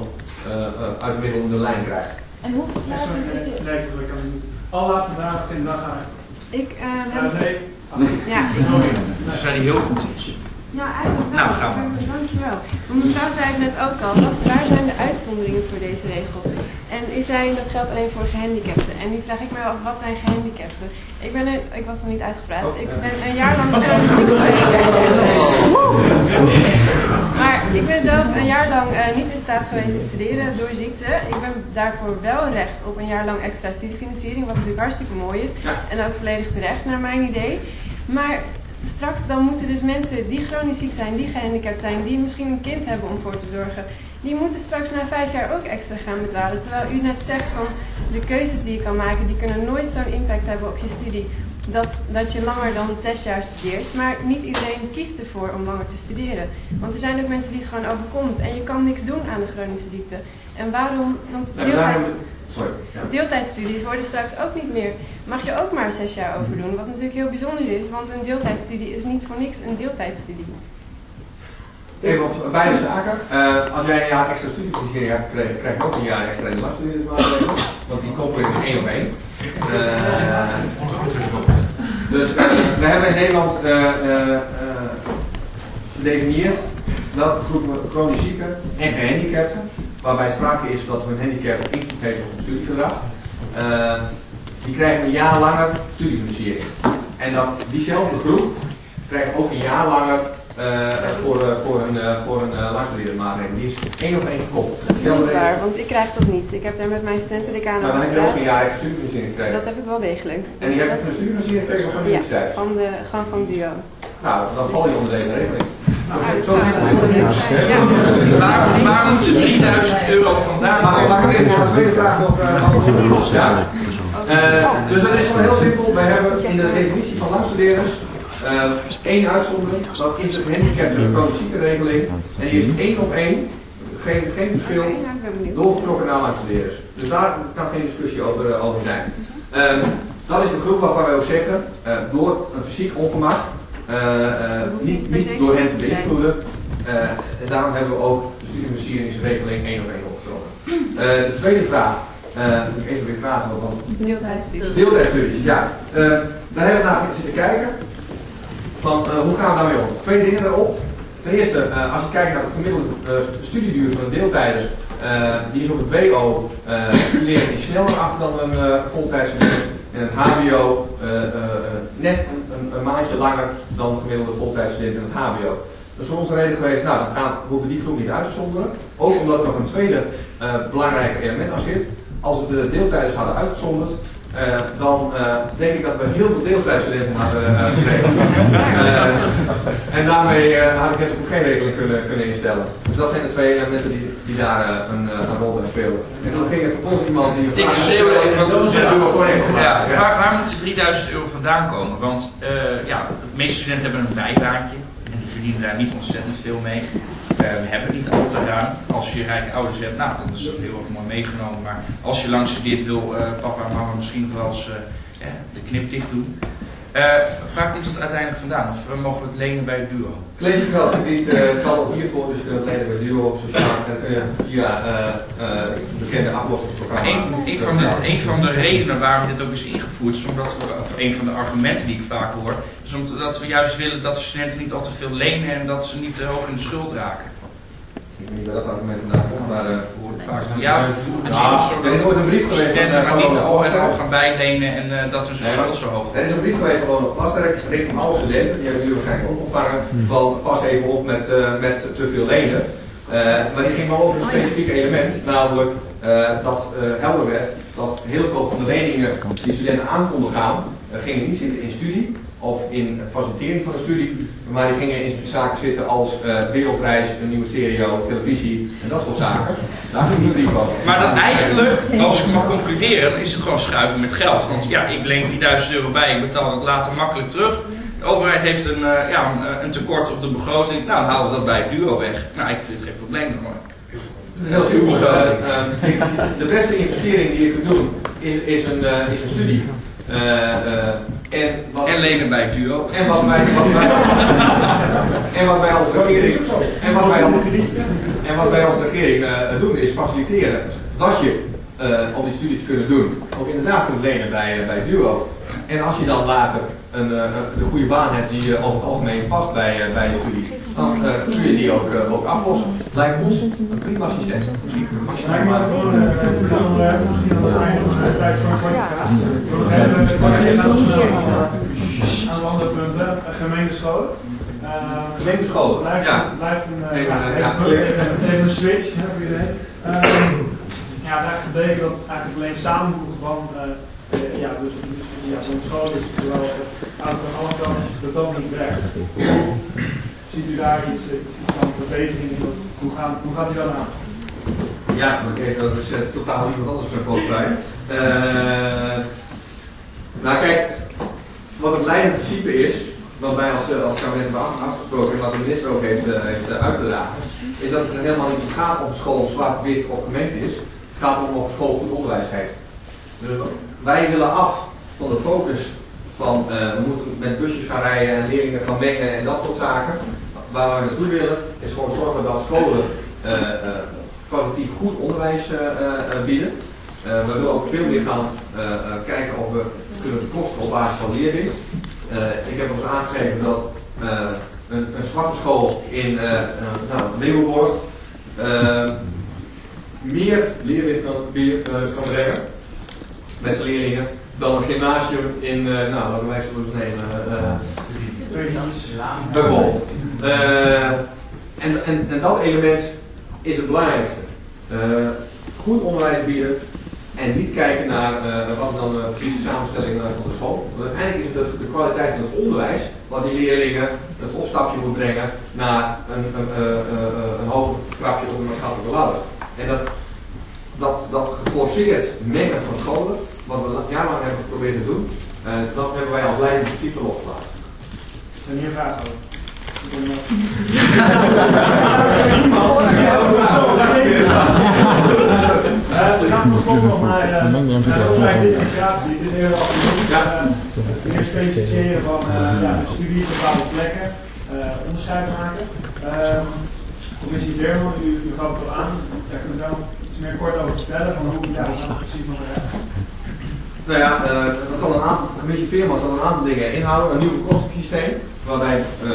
uh, uh, uitmiddelende lijn krijgt. En hoe verklaart u dit? Nee, ik kan niet. Allerlaatste vraag, Tim, dan ga ik. Ik eh, Ja, ben... nee. Ja, ik... Dus hij die heel goed. Ja, eigenlijk wel. Nou, gaan we. Dankjewel. Want mevrouw zei het net ook al, wat, waar zijn de uitzonderingen voor deze regel? En u zei dat geldt alleen voor gehandicapten. En nu vraag ik me af, wat zijn gehandicapten? Ik ben er, ik was nog niet uitgepraat. Ik ben een jaar lang Maar ik ben zelf een jaar lang uh, niet in staat geweest te studeren door ziekte. Ik ben daarvoor wel recht op een jaar lang extra studiefinanciering, wat natuurlijk hartstikke mooi is. En ook volledig terecht naar mijn idee. Maar straks dan moeten dus mensen die chronisch ziek zijn, die gehandicapt zijn, die misschien een kind hebben om voor te zorgen, die moeten straks na vijf jaar ook extra gaan betalen. Terwijl u net zegt van de keuzes die je kan maken, die kunnen nooit zo'n impact hebben op je studie. Dat, dat je langer dan zes jaar studeert. Maar niet iedereen kiest ervoor om langer te studeren. Want er zijn ook mensen die het gewoon overkomt. En je kan niks doen aan de chronische ziekte. En waarom? Want deeltijd, deeltijdstudies worden straks ook niet meer. Mag je ook maar zes jaar over doen. Wat natuurlijk heel bijzonder is. Want een deeltijdstudie is niet voor niks een deeltijdstudie. Even op beide zaken. Eh, als jij een jaar extra studiefinanciering hebt gekregen, krijg je ook een jaar extra in de laststudiemaatregelen. Want die koppeling is één op één. Eh, dus eh, we hebben in Nederland gedefinieerd welke groepen chronisch zieken en gehandicapten, waarbij sprake is dat hun handicap invloed heeft op hun studiegedrag, die krijgen een jaar langer studiefinanciering. En dat diezelfde groep krijgt ook een jaar langer eh, voor, eh, voor een, uh, voor een uh. Die is één op één gekoppeld. Dat is niet waar, want ik krijg dat niet. Ik heb daar met mijn studentendecaan Nou, dan over heb je ook een jaar studiefinanciering gekregen. Dat heb ik wel degelijk. En die heb je een studiefinanciering gekregen van de Ja, universiteit? van de, gewoon van duo. Nou, dan val je onder deze regeling. Nou, Zo is het. Waar, waar moeten 3000 euro vandaan Mag ik- mag ik even de vraag nog eh? Ja. Eh, dus dat is gewoon heel simpel. Wij hebben in de definitie van langstudeerders eh, één uitzondering. Dat is de gehandicapte chronische. En die is één op één. Geen, geen verschil. Doorgetrokken naar langstudeerders. Dus daar kan geen discussie over, eh, over zijn. Eh, dat is de groep waarvan wij ook zeggen, eh, door een fysiek ongemak, eh, eh, niet, niet door hen te beïnvloeden. eh, en daarom hebben we ook de studiefinancieringsregeling één op één opgetrokken. Eh, de tweede vraag, moet ik even weer vragen, Deeltijdstudies. Deeltijdstudies, ja. Uh, daar hebben we naar zitten kijken. Van uh, hoe gaan we daarmee om? Twee dingen daarop. Ten eerste, uh, als je kijkt naar de gemiddelde studieduur van een deeltijder, die is op het BO studeren die sneller af dan een voltijdstudent. En het HBO net een, een, maandje langer dan een gemiddelde voltijdstudent in het HBO. Dat is voor ons de reden geweest, nou dan gaan, hoeven we die groep niet uit te zonderen. Ook omdat er nog een tweede belangrijk element aan zit. Als we de deeltijders hadden uitgezonderd, uh, dan uh, denk ik dat we heel veel deeltijdstudenten hadden uh, gekregen. en daarmee had ik het ook geen regeling kunnen, kunnen instellen. Dus dat zijn de twee elementen die, die daar een, een rol bij spelen. En toen ging er vervolgens iemand die... Ik schreeuw even wat doen we gewoon even. Ja, waar, waar moeten 3000 euro vandaan komen? Want ja, de meeste studenten hebben een bijbaantje. En die verdienen daar niet ontzettend veel mee. We hebben het niet al te ruim. Als je rijke ouders hebt, nou, dan is dat heel erg mooi meegenomen. Maar als je lang studeert, wil eh, papa en mama misschien wel eens eh, de knip dicht doen. Eh waar komt het uiteindelijk vandaan? Of eh, mogen we het lenen bij het duo? Het het uh, kan ook hiervoor, dus je kunt het lenen bij Duo of sociaal, en kun je via bekende aflossingsprogramma's. Een, een, van de, een van de redenen waarom dit ook is ingevoerd, is omdat we, of een van de argumenten die ik vaak hoor, is omdat we juist willen dat studenten niet al te veel lenen en dat ze niet te hoog in de schuld raken. Ik weet niet waar dat argument vandaan komt, maar uh, hoor ik vaak. Ja, er is ooit een brief geweest studenten maar niet al en al gaan bijlenen en uh, dat hun schuld zo hoog Er is een brief geweest van de Plasterk richting alle studenten, die hebben jullie waarschijnlijk ook ontvangen, van pas even op met, uh, met te veel lenen. maar die ging wel over een specifiek element, namelijk dat helder werd dat heel veel van de leningen die studenten aan konden gaan, gingen niet zitten in studie of in facilitering van de studie, maar die gingen in zaken zitten als uh, wereldreis, een nieuwe stereo, televisie en dat soort zaken. Daar ging die brief over. Maar dan eigenlijk, als ik mag concluderen, is het gewoon schuiven met geld. Want ja, ik leen 3000 euro bij, ik betaal het later makkelijk terug. De overheid heeft een, uh, ja, een, een, tekort op de begroting, nou dan halen we dat bij het duo weg. Nou, ik vind het geen probleem dan hoor. Heel simpel. Uh, de beste investering die je kunt doen is, is, een, is een studie. Uh, uh, en, wat, en lenen bij het duo. En wat wij, wat wij, en wat wij als regering, en wat wij, en wat wij als regering uh, doen is faciliteren dat je al die studies kunnen doen, ook inderdaad kunt lenen bij, bij het duo. En als je dan later een, de goede baan hebt die over het algemeen past bij, bij je studie, dan kun je die ook, ook aflossen. Lijkt ons een prima systeem. Lijkt me gewoon een misschien aan van de tijd van een. Aan de andere punten, gemeentescholen. Gemeentescholen, blijft, ja. Blijft een, uh, ja, even, een switch hè, voor iedereen. Ja, het is eigenlijk gebleken dat eigenlijk alleen samenvoegen van ja, dus, dus ja, zo'n school is zowel van alle kanten dat niet werkt. Ziet u daar iets, iets, iets van verbetering in? Hoe, hoe gaat u dat aan? Ja, maar kijk, dat is uh, totaal iemand anders van Koolvrij. Uh, nou kijk, wat het leidende principe is, wat wij als, als kabinet hebben afgesproken en wat de minister ook heeft, heeft uitgedragen, is dat het helemaal niet gaat of school zwart, wit of gemeente is. Het gaat om of school goed onderwijs geeft. Dus wij willen af van de focus van we moeten met busjes gaan rijden en leerlingen gaan mengen en dat soort zaken. Waar we naartoe willen, is gewoon zorgen dat scholen kwalitatief goed onderwijs uh, uh, bieden. Uh, we willen ook veel meer gaan kijken of we kunnen de kosten op basis van leerwinst. ik heb ons aangegeven dat een, een zwarte school in nou, Leeuwenborg meer leerwinst kan, kan brengen met zijn leerlingen dan een gymnasium in, nou laten wij zo eens nemen, bijvoorbeeld. En, en, en dat element is het belangrijkste. Uh, goed onderwijs bieden en niet kijken naar uh, wat dan de samenstelling van de school. Want uiteindelijk is het de kwaliteit van het onderwijs wat die leerlingen het opstapje moet brengen naar een, een, een hoger trapje op de maatschappelijke ladder. En dat, dat, dat geforceerd mengen van scholen, wat we jarenlang hebben geprobeerd te doen, dat hebben wij als leiding principe opgeplaatst. En hier over. We gaan tot nog naar onderwijsdifferentiatie. Dit is heel. Meer specificeren van studie op bepaalde plekken, onderscheid maken. Commissie Derman, u, gaf het al aan. Daar kunnen we wel iets meer kort over vertellen van hoe ja, dat precies nog. Nou ja, uh, dat zal een aantal, de commissie Veerman zal een aantal dingen inhouden. Een nieuw kostensysteem, waarbij uh,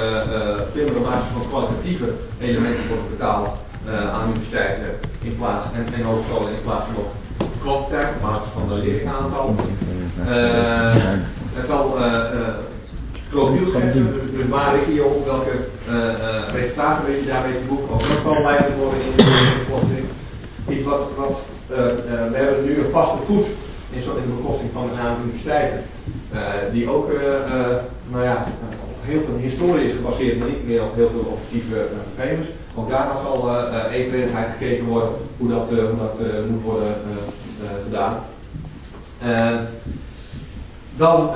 uh, op basis van kwalitatieve elementen worden betaald uh, aan universiteiten in plaats en, en hogescholen in plaats van kwantiteit op basis van de leerlingaantal. Uh, het zal profiel schetsen, dus waar richt je op, welke resultaten weet je daarmee te boeken, ook dat kan leidend worden in de bekosting. Iets wat, wat we hebben nu een vaste voet in, zo, in de bekosting van een aantal universiteiten, die ook nou ja, op heel veel historie is gebaseerd, maar niet meer op heel veel objectieve gegevens. Ook daarna zal evenredigheid gekeken worden hoe dat, hoe dat moet worden gedaan. dan,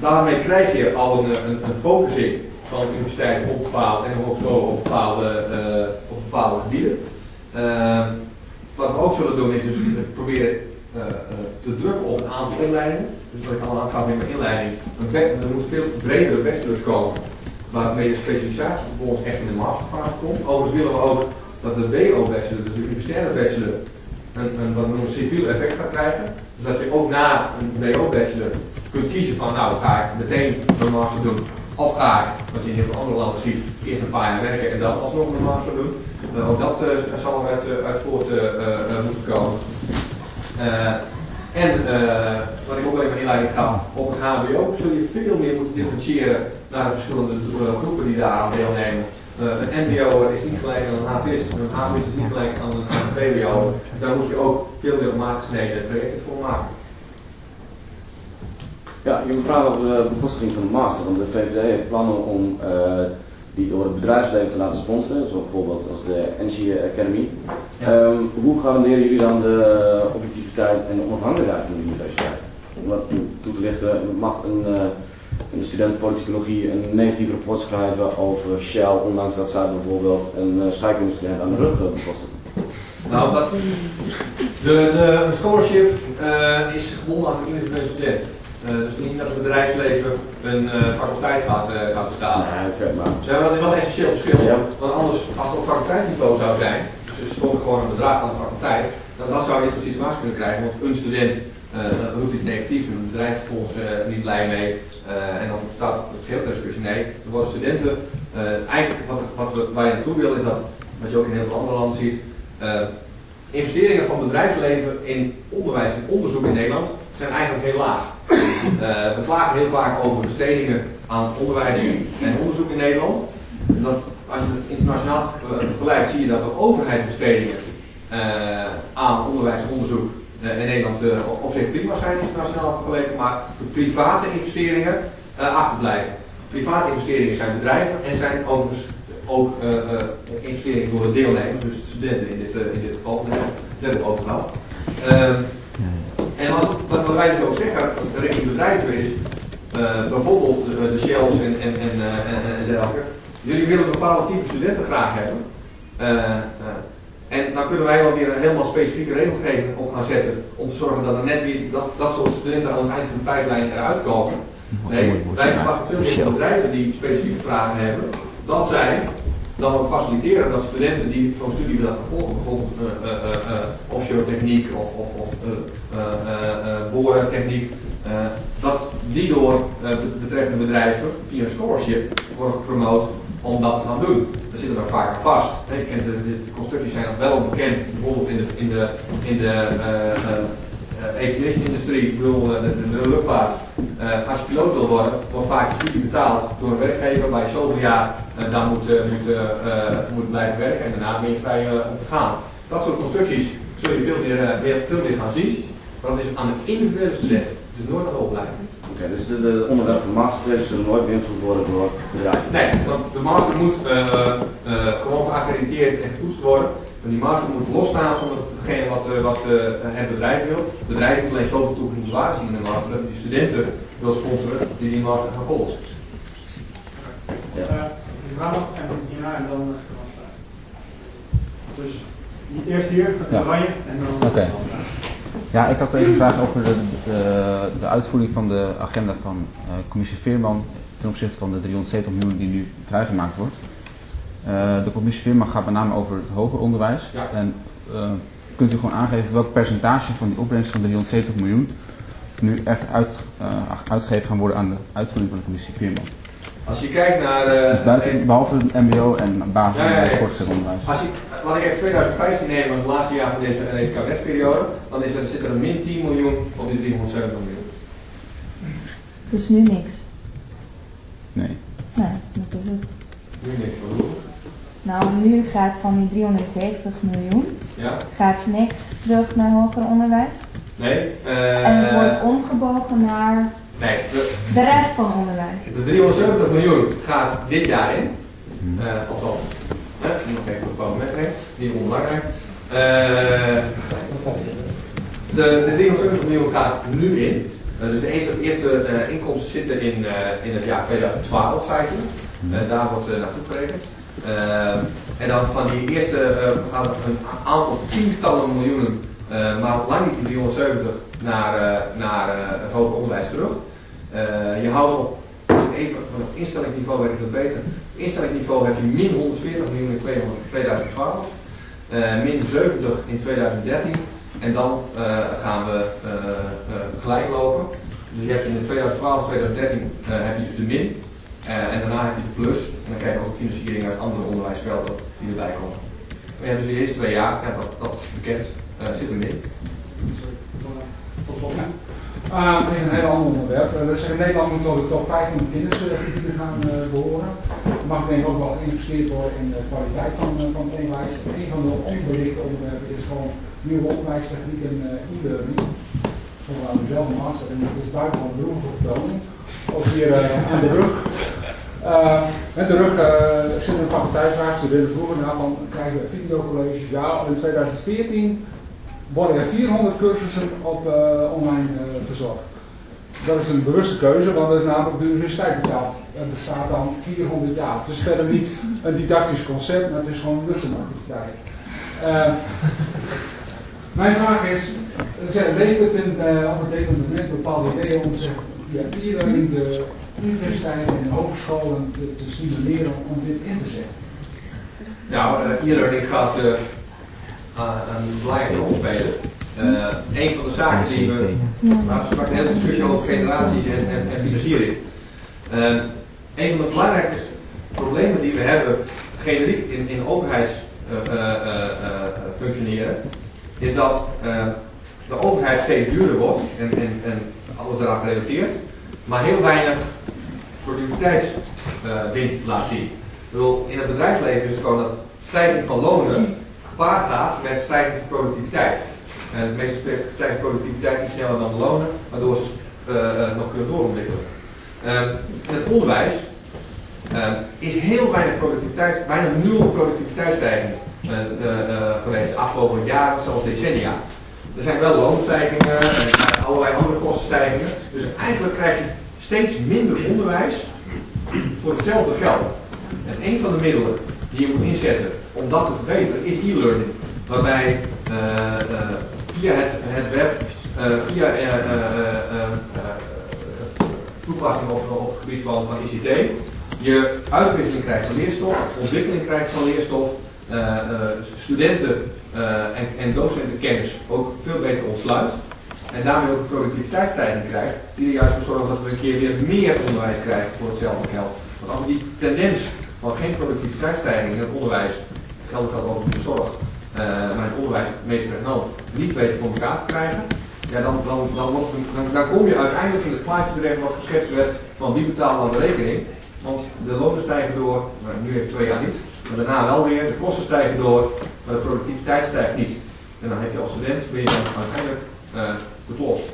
daarmee krijg je al een, een, focusing van universiteiten op bepaalde en hogescholen op bepaalde, eh, op bepaalde gebieden. Eh, wat we ook zullen doen is dus proberen eh, eh, te drukken op een aantal inleidingen. Dus wat ik al aangaf in mijn inleiding, er moet veel bredere bachelors komen, waarmee de specialisatie vervolgens echt in de masterfase komt. Overigens willen we ook dat de BO-bachelor, dus de universitaire bachelor, een, een, wat civiel effect gaat krijgen. Dus dat je ook na een BO-bachelor kunt kiezen van nou ga ik meteen een master doen. Of ga ik, wat je in heel veel andere landen ziet, eerst een paar jaar werken en dan alsnog een master doen. Eh, ook dat zal er uit, voort moeten komen. Eh, en eh, wat ik ook mijn inleiding gaf, op het HBO zul je veel meer moeten differentiëren naar de verschillende eh, groepen die daar aan deelnemen. Een MBO is niet gelijk aan een HVS, een HVS is niet gelijk aan een, VWO. Daar moet je ook veel meer op maat gesneden trajecten voor maken. Ja, heb een vraag over de bekostiging van de master. Want de VVD heeft plannen om die door het bedrijfsleven te laten sponsoren, zoals bijvoorbeeld als de Energy Academy. Ehm, hoe garanderen jullie dan de objectiviteit en de onafhankelijkheid van de universiteit? Om dat toe toe te lichten, mag een, eh, een student politicologie een negatief rapport schrijven over Shell, ondanks dat zij bijvoorbeeld een uh, scheikundestudent aan de rug eh, bekostigen. Nou, dat, de, de scholarship eh, is gebonden aan de individuele Eh, dus niet dat het bedrijfsleven een eh, faculteit gaat, eh, gaat bestaan. Ja, dat is wel een essentieel verschil. Want anders, als het op faculteitsniveau zou zijn, dus er stond gewoon een bedrag aan de faculteit, dan, dan zou je zo'n situatie kunnen krijgen. Want een student uh, roept iets negatiefs, een bedrijf is volgens uh, niet blij mee. Uh, en dan staat het geheel ter discussie. Nee, er worden studenten, uh, eigenlijk wat, wat we, waar je naartoe wil, is dat, wat je ook in heel veel andere landen ziet, uh, investeringen van bedrijfsleven in onderwijs en onderzoek in Nederland zijn eigenlijk heel laag. Uh, we klagen heel vaak over bestedingen aan onderwijs en onderzoek in Nederland. Dat, als je het internationaal vergelijkt, zie je dat de overheidsbestedingen uh, aan onderwijs en onderzoek uh, in Nederland op zich prima zijn internationaal vergeleken, maar de private investeringen achterblijven. Private investeringen zijn bedrijven en zijn overigens ook investeringen door de deelnemers, dus de studenten in dit, in dit geval, dat ook gehad. En wat, wat, wij dus ook zeggen richting bedrijven is, uh, bijvoorbeeld de, de Shells en, en, en, uh, en dergelijke, jullie willen bepaalde type studenten graag hebben. Uh, en dan kunnen wij wel weer een helemaal specifieke regelgeving op gaan zetten om te zorgen dat er net weer dat, dat soort studenten aan het eind van de pijplijn eruit komen. Nee, wij verwachten veel meer bedrijven die specifieke vragen hebben, dat zij dan ook faciliteren dat studenten die zo'n studie willen vervolgen, bijvoorbeeld uh, offshore techniek of, of, of boortechniek, dat die door betreffende bedrijven via een scholarship worden gepromoot om dat te gaan doen. Daar zitten we vaak vast. Kent de, de constructies zijn nog wel bekend, bijvoorbeeld in de, in de, in de aviation-industrie, ik bedoel de, de, de luchtvaart. Uh, als je piloot wil worden, wordt vaak de studie betaald door een werkgever waar je zoveel jaar daar moet, moet, moet blijven werken en daarna ben je vrij om te gaan. Dat soort constructies zul je veel meer, meer, veel meer gaan zien, maar dat is aan de individuele student. Het is nooit aan de opleiding. Oké, okay, dus de, de onderwerpen van masterclass zullen nooit beïnvloed worden door bedrijven? Nee, want de master moet gewoon geaccrediteerd en getoetst worden. En die master moet losstaan van hetgene wat, uh, wat uh, het bedrijf wil. Het bedrijf moet alleen zoveel toegevoegde waarde zien in de master dat die studenten wil sponsoren die die master gaan volgen. Ja. Uh, en hierna en dan Dus niet eerst hier, ja. oranje en dan. Oké. Okay. Ja, ik had even een vraag over de, de, de uitvoering van de agenda van uh, commissie Veerman ten opzichte van de 370 miljoen die nu vrijgemaakt wordt. Uh, de commissie Veerman gaat met name over het hoger onderwijs. Ja. En uh, kunt u gewoon aangeven welk percentage van die opbrengst van 370 miljoen nu echt uit, uh, uitgegeven gaan worden aan de uitvoering van de commissie Veerman? Als je kijkt naar. dus buiten, behalve het MBO en basis- ja, ja, ja. en voortgezet onderwijs. Als ik, laat ik even 2015 nemen als het laatste jaar van deze, deze kabinetsperiode, dan is er, zit er een min 10 miljoen op die 370 miljoen. Dus nu niks? Nee. Nee, dat is het. Nu niks, maar hoe? Nou, nu gaat van die 370 miljoen, Ja. gaat niks terug naar hoger onderwijs. Nee. Uh, En het wordt omgebogen naar nee. De, de rest van onderwijs. de 370 miljoen gaat dit jaar in. Uh, althans, hè, nog even een paar meteen, niet onbelangrijk. Uh, de, de 370 miljoen gaat nu in. Uh, dus de eerste, eerste uh, inkomsten zitten in, uh, in het jaar 2012 feitelijk. Eh, daar wordt eh, naartoe gerekend. Eh, en dan van die eerste eh, gaan er een aantal tientallen miljoenen, eh, maar lang niet die 370, naar, naar het hoger onderwijs terug. Je houdt op, even van het instellingsniveau ik het beter. Op instellingsniveau heb je min 140 miljoen in 2012, eh, min 70 in 2013 en dan gaan we eh, gelijk lopen. Dus je hebt in 2012 2013 eh, heb je dus de min en daarna heb je de plus. En dan krijg je ook de financiering uit andere onderwijsvelden die erbij komen. We hebben dus de eerste twee jaar, ja, dat, dat is bekend, eh, zit er min. Tot slot. Uh, een heel ander onderwerp. Uh, we zeggen Nederland moet tot de top 5 van de gaan behoren. Er mag denk ik ook wel geïnvesteerd worden in de kwaliteit van, van het onderwijs. Een van de onbelichte onderwerpen is gewoon nieuwe onderwijstechnieken uh, e-learning. Voor aan dezelfde master en dat is buitengewoon op tonen. Ook hier uh, aan de rug. Uh, met de rug uh, zit een faculteitsraad, vroegen nou van krijgen we videocolleges. Ja, in 2014 worden er 400 cursussen op online verzorgd. Dat is een bewuste keuze, want dat is namelijk de universiteit betaald. Het bestaat dan 400 jaar. Het is verder niet een didactisch concept, maar het is gewoon een lussenactiviteit. Mijn vraag is, leeft het in, op het bepaalde ideeën om zich via e-learning de universiteiten en hogescholen te, stimuleren om dit in te zetten? Nou, e-learning gaat een belangrijke rol spelen. Uh, een van de zaken die we. Nou, we sprak net een discussie over generaties en, en, financiering. Uh, een van de belangrijke problemen die we hebben, generiek in, in overheids uh, functioneren, is dat de overheid steeds duurder wordt en, en alles eraan gerelateerd, maar heel weinig productiviteitswinst laat zien. Bedoel, in het bedrijfsleven is het gewoon dat stijging van lonen gepaard gaat met stijging van productiviteit. En stijging van productiviteit is sneller dan de lonen, waardoor ze uh, uh, nog kunnen doorontwikkelen. Uh, in het onderwijs is heel weinig productiviteit, bijna nul productiviteitsstijging geweest de afgelopen jaren, zelfs decennia. Er zijn wel loonstijgingen en allerlei andere kostenstijgingen. Dus eigenlijk krijg je steeds minder onderwijs voor hetzelfde geld. En een van de middelen die je moet inzetten om dat te verbeteren is e-learning. Waarbij uh, uh, via het, het web, uh, via toepassing op, op het gebied van, van ICT, je uitwisseling krijgt van leerstof, ontwikkeling krijgt van leerstof, studenten en, en docenten kennis ook veel beter ontsluit. En daarmee ook productiviteitsstijging krijgt, die er juist voor zorgt dat we een keer weer meer onderwijs krijgen voor hetzelfde geld. Want als die tendens van geen productiviteitsstijging in het onderwijs, geldt dat ook in de zorg, uh, maar het onderwijs meest genomen, niet weten voor elkaar te krijgen, ja, dan, dan, dan, kom je uiteindelijk in het plaatje terecht wat geschetst werd van wie betaalt dan de rekening. Want de lonen stijgen door, maar nu even twee jaar niet, maar daarna wel weer, de kosten stijgen door, maar de productiviteit stijgt niet. En dan heb je als student, ben je dan uiteindelijk uh, beklost.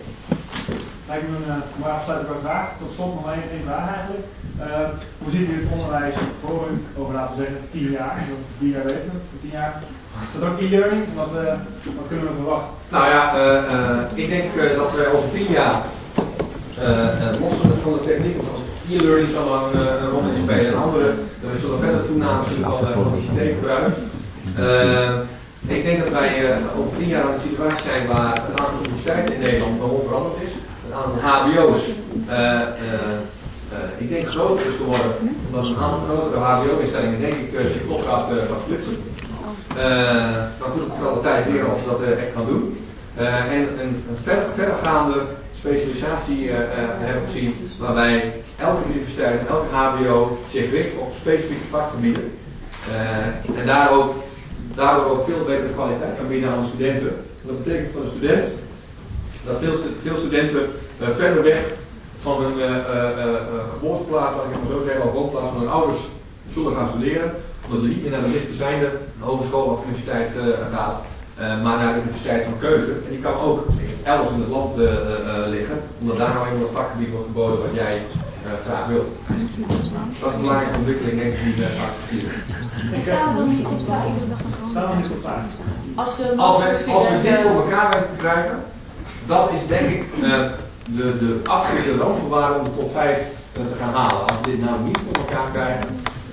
Lijkt me een uh, mooie afsluiting vraag. Tot slot nog één, één vraag eigenlijk. Uh, hoe ziet u het onderwijs voor u over, laten we zeggen, tien jaar? Tien jaar weten we, tien jaar. Is dat ook e-learning? Wat, uh, wat kunnen we verwachten? Nou ja, ik denk dat we over tien jaar, los van de techniek, e-learning zal een, een rol in spelen en andere, we zullen verder toename zien van, van ICT-gebruik. ik denk dat wij over tien jaar in een situatie zijn waar het aantal universiteiten in Nederland gewoon veranderd is. Het aantal HBO's ik denk groter is geworden, omdat een aantal grotere HBO-instellingen denk ik zich toch gaat, gaat splitsen. maar goed, het zal de tijd leren of ze dat echt gaan doen. en een, een ver, verdergaande specialisatie hebben gezien, waarbij elke universiteit, elke HBO zich richt op specifieke vakgebieden. en daar ook, daardoor ook veel betere kwaliteit kan bieden aan de studenten. En dat betekent voor de student dat veel, veel studenten verder weg van hun uh, uh, uh, geboorteplaats, laat ik het maar zo zeggen, of woonplaats van hun ouders zullen gaan studeren. Omdat ze niet meer naar de dichtstbijzijnde hogeschool of universiteit gaat, maar naar de universiteit van keuze. En die kan ook elders in het land liggen, omdat daar nou eenmaal een vakgebied wordt geboden wat jij graag wilt. Dat is een belangrijke ontwikkeling, denk ik, die we gaan accepteren. Ik sta nog niet op taak. Sta nog niet op taak. Als, de we, als we dit voor elkaar weten krijgen, dat is denk ik de, de absolute randvoorwaarde om de top 5 te gaan halen. Als we dit nou niet voor elkaar krijgen,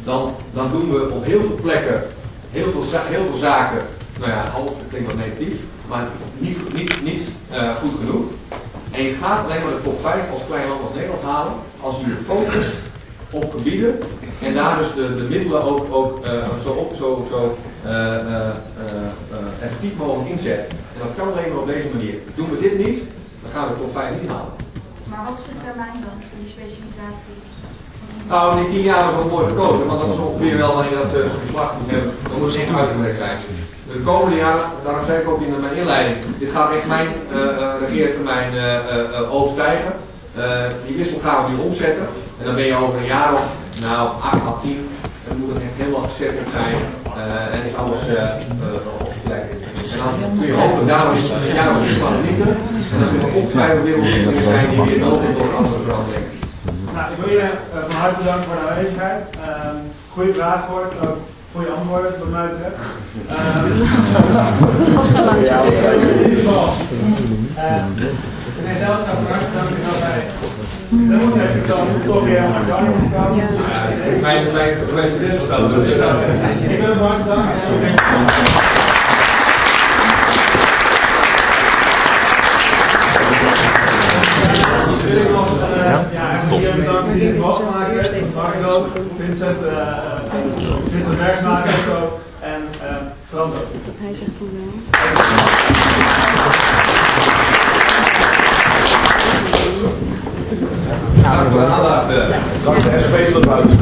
dan, dan doen we op heel veel plekken heel veel, heel veel zaken, nou ja, half klinkt wat negatief, maar niet, niet, niet eh, goed genoeg. En je gaat alleen maar de top 5 als klein land als Nederland halen als je je focust op gebieden en daar dus de, de middelen ook, ook eh, zo, op, zo, zo eh, effectief mogelijk inzet. En dat kan alleen maar op deze manier. Doen we dit niet, dan gaan we de top 5 niet halen. Maar wat is de termijn dan van die specialisatie? Nou, die 10 jaar is wel mooi gekozen, want dat is ongeveer wel wanneer dat uh, zo'n beslag moet hebben. Dan moet het echt uitgewerkt zijn. De komende jaren, daarom zei ik ook in mijn inleiding, dit gaat echt mijn uh, uh, regeertermijn uh, overstijgen. die wissel gaan we nu omzetten. En dan ben je over een jaar of, nou, 8 à 10, dan moet het echt helemaal gesetteld zijn. en is alles op plek. En dan kun je hopen, daarom is het jaar nog niet van genieten. En dan kun je opschrijven weer hoe dingen zijn die weer nodig door een andere verandering. Nou, ik wil uh, van harte bedanken voor de aanwezigheid. Uh, goede vraag ook goede antwoorden, wat mij betreft. Uh, Ja, in ieder geval. Uh, meneer Zelstra, van harte bedankt dat wij. Dan moet ik dan toch weer aan de arm komen. Ja, mijn, mijn, mijn wisselspel. Ik van wil ik nog uh, ja, die het was gemaakt heeft. Marco, Vincent, uh, Vincent Bergsma, Nico en uh, Frans ook. Hij zegt van wel. Nou, we gaan aandacht. Dank de SP tot buiten.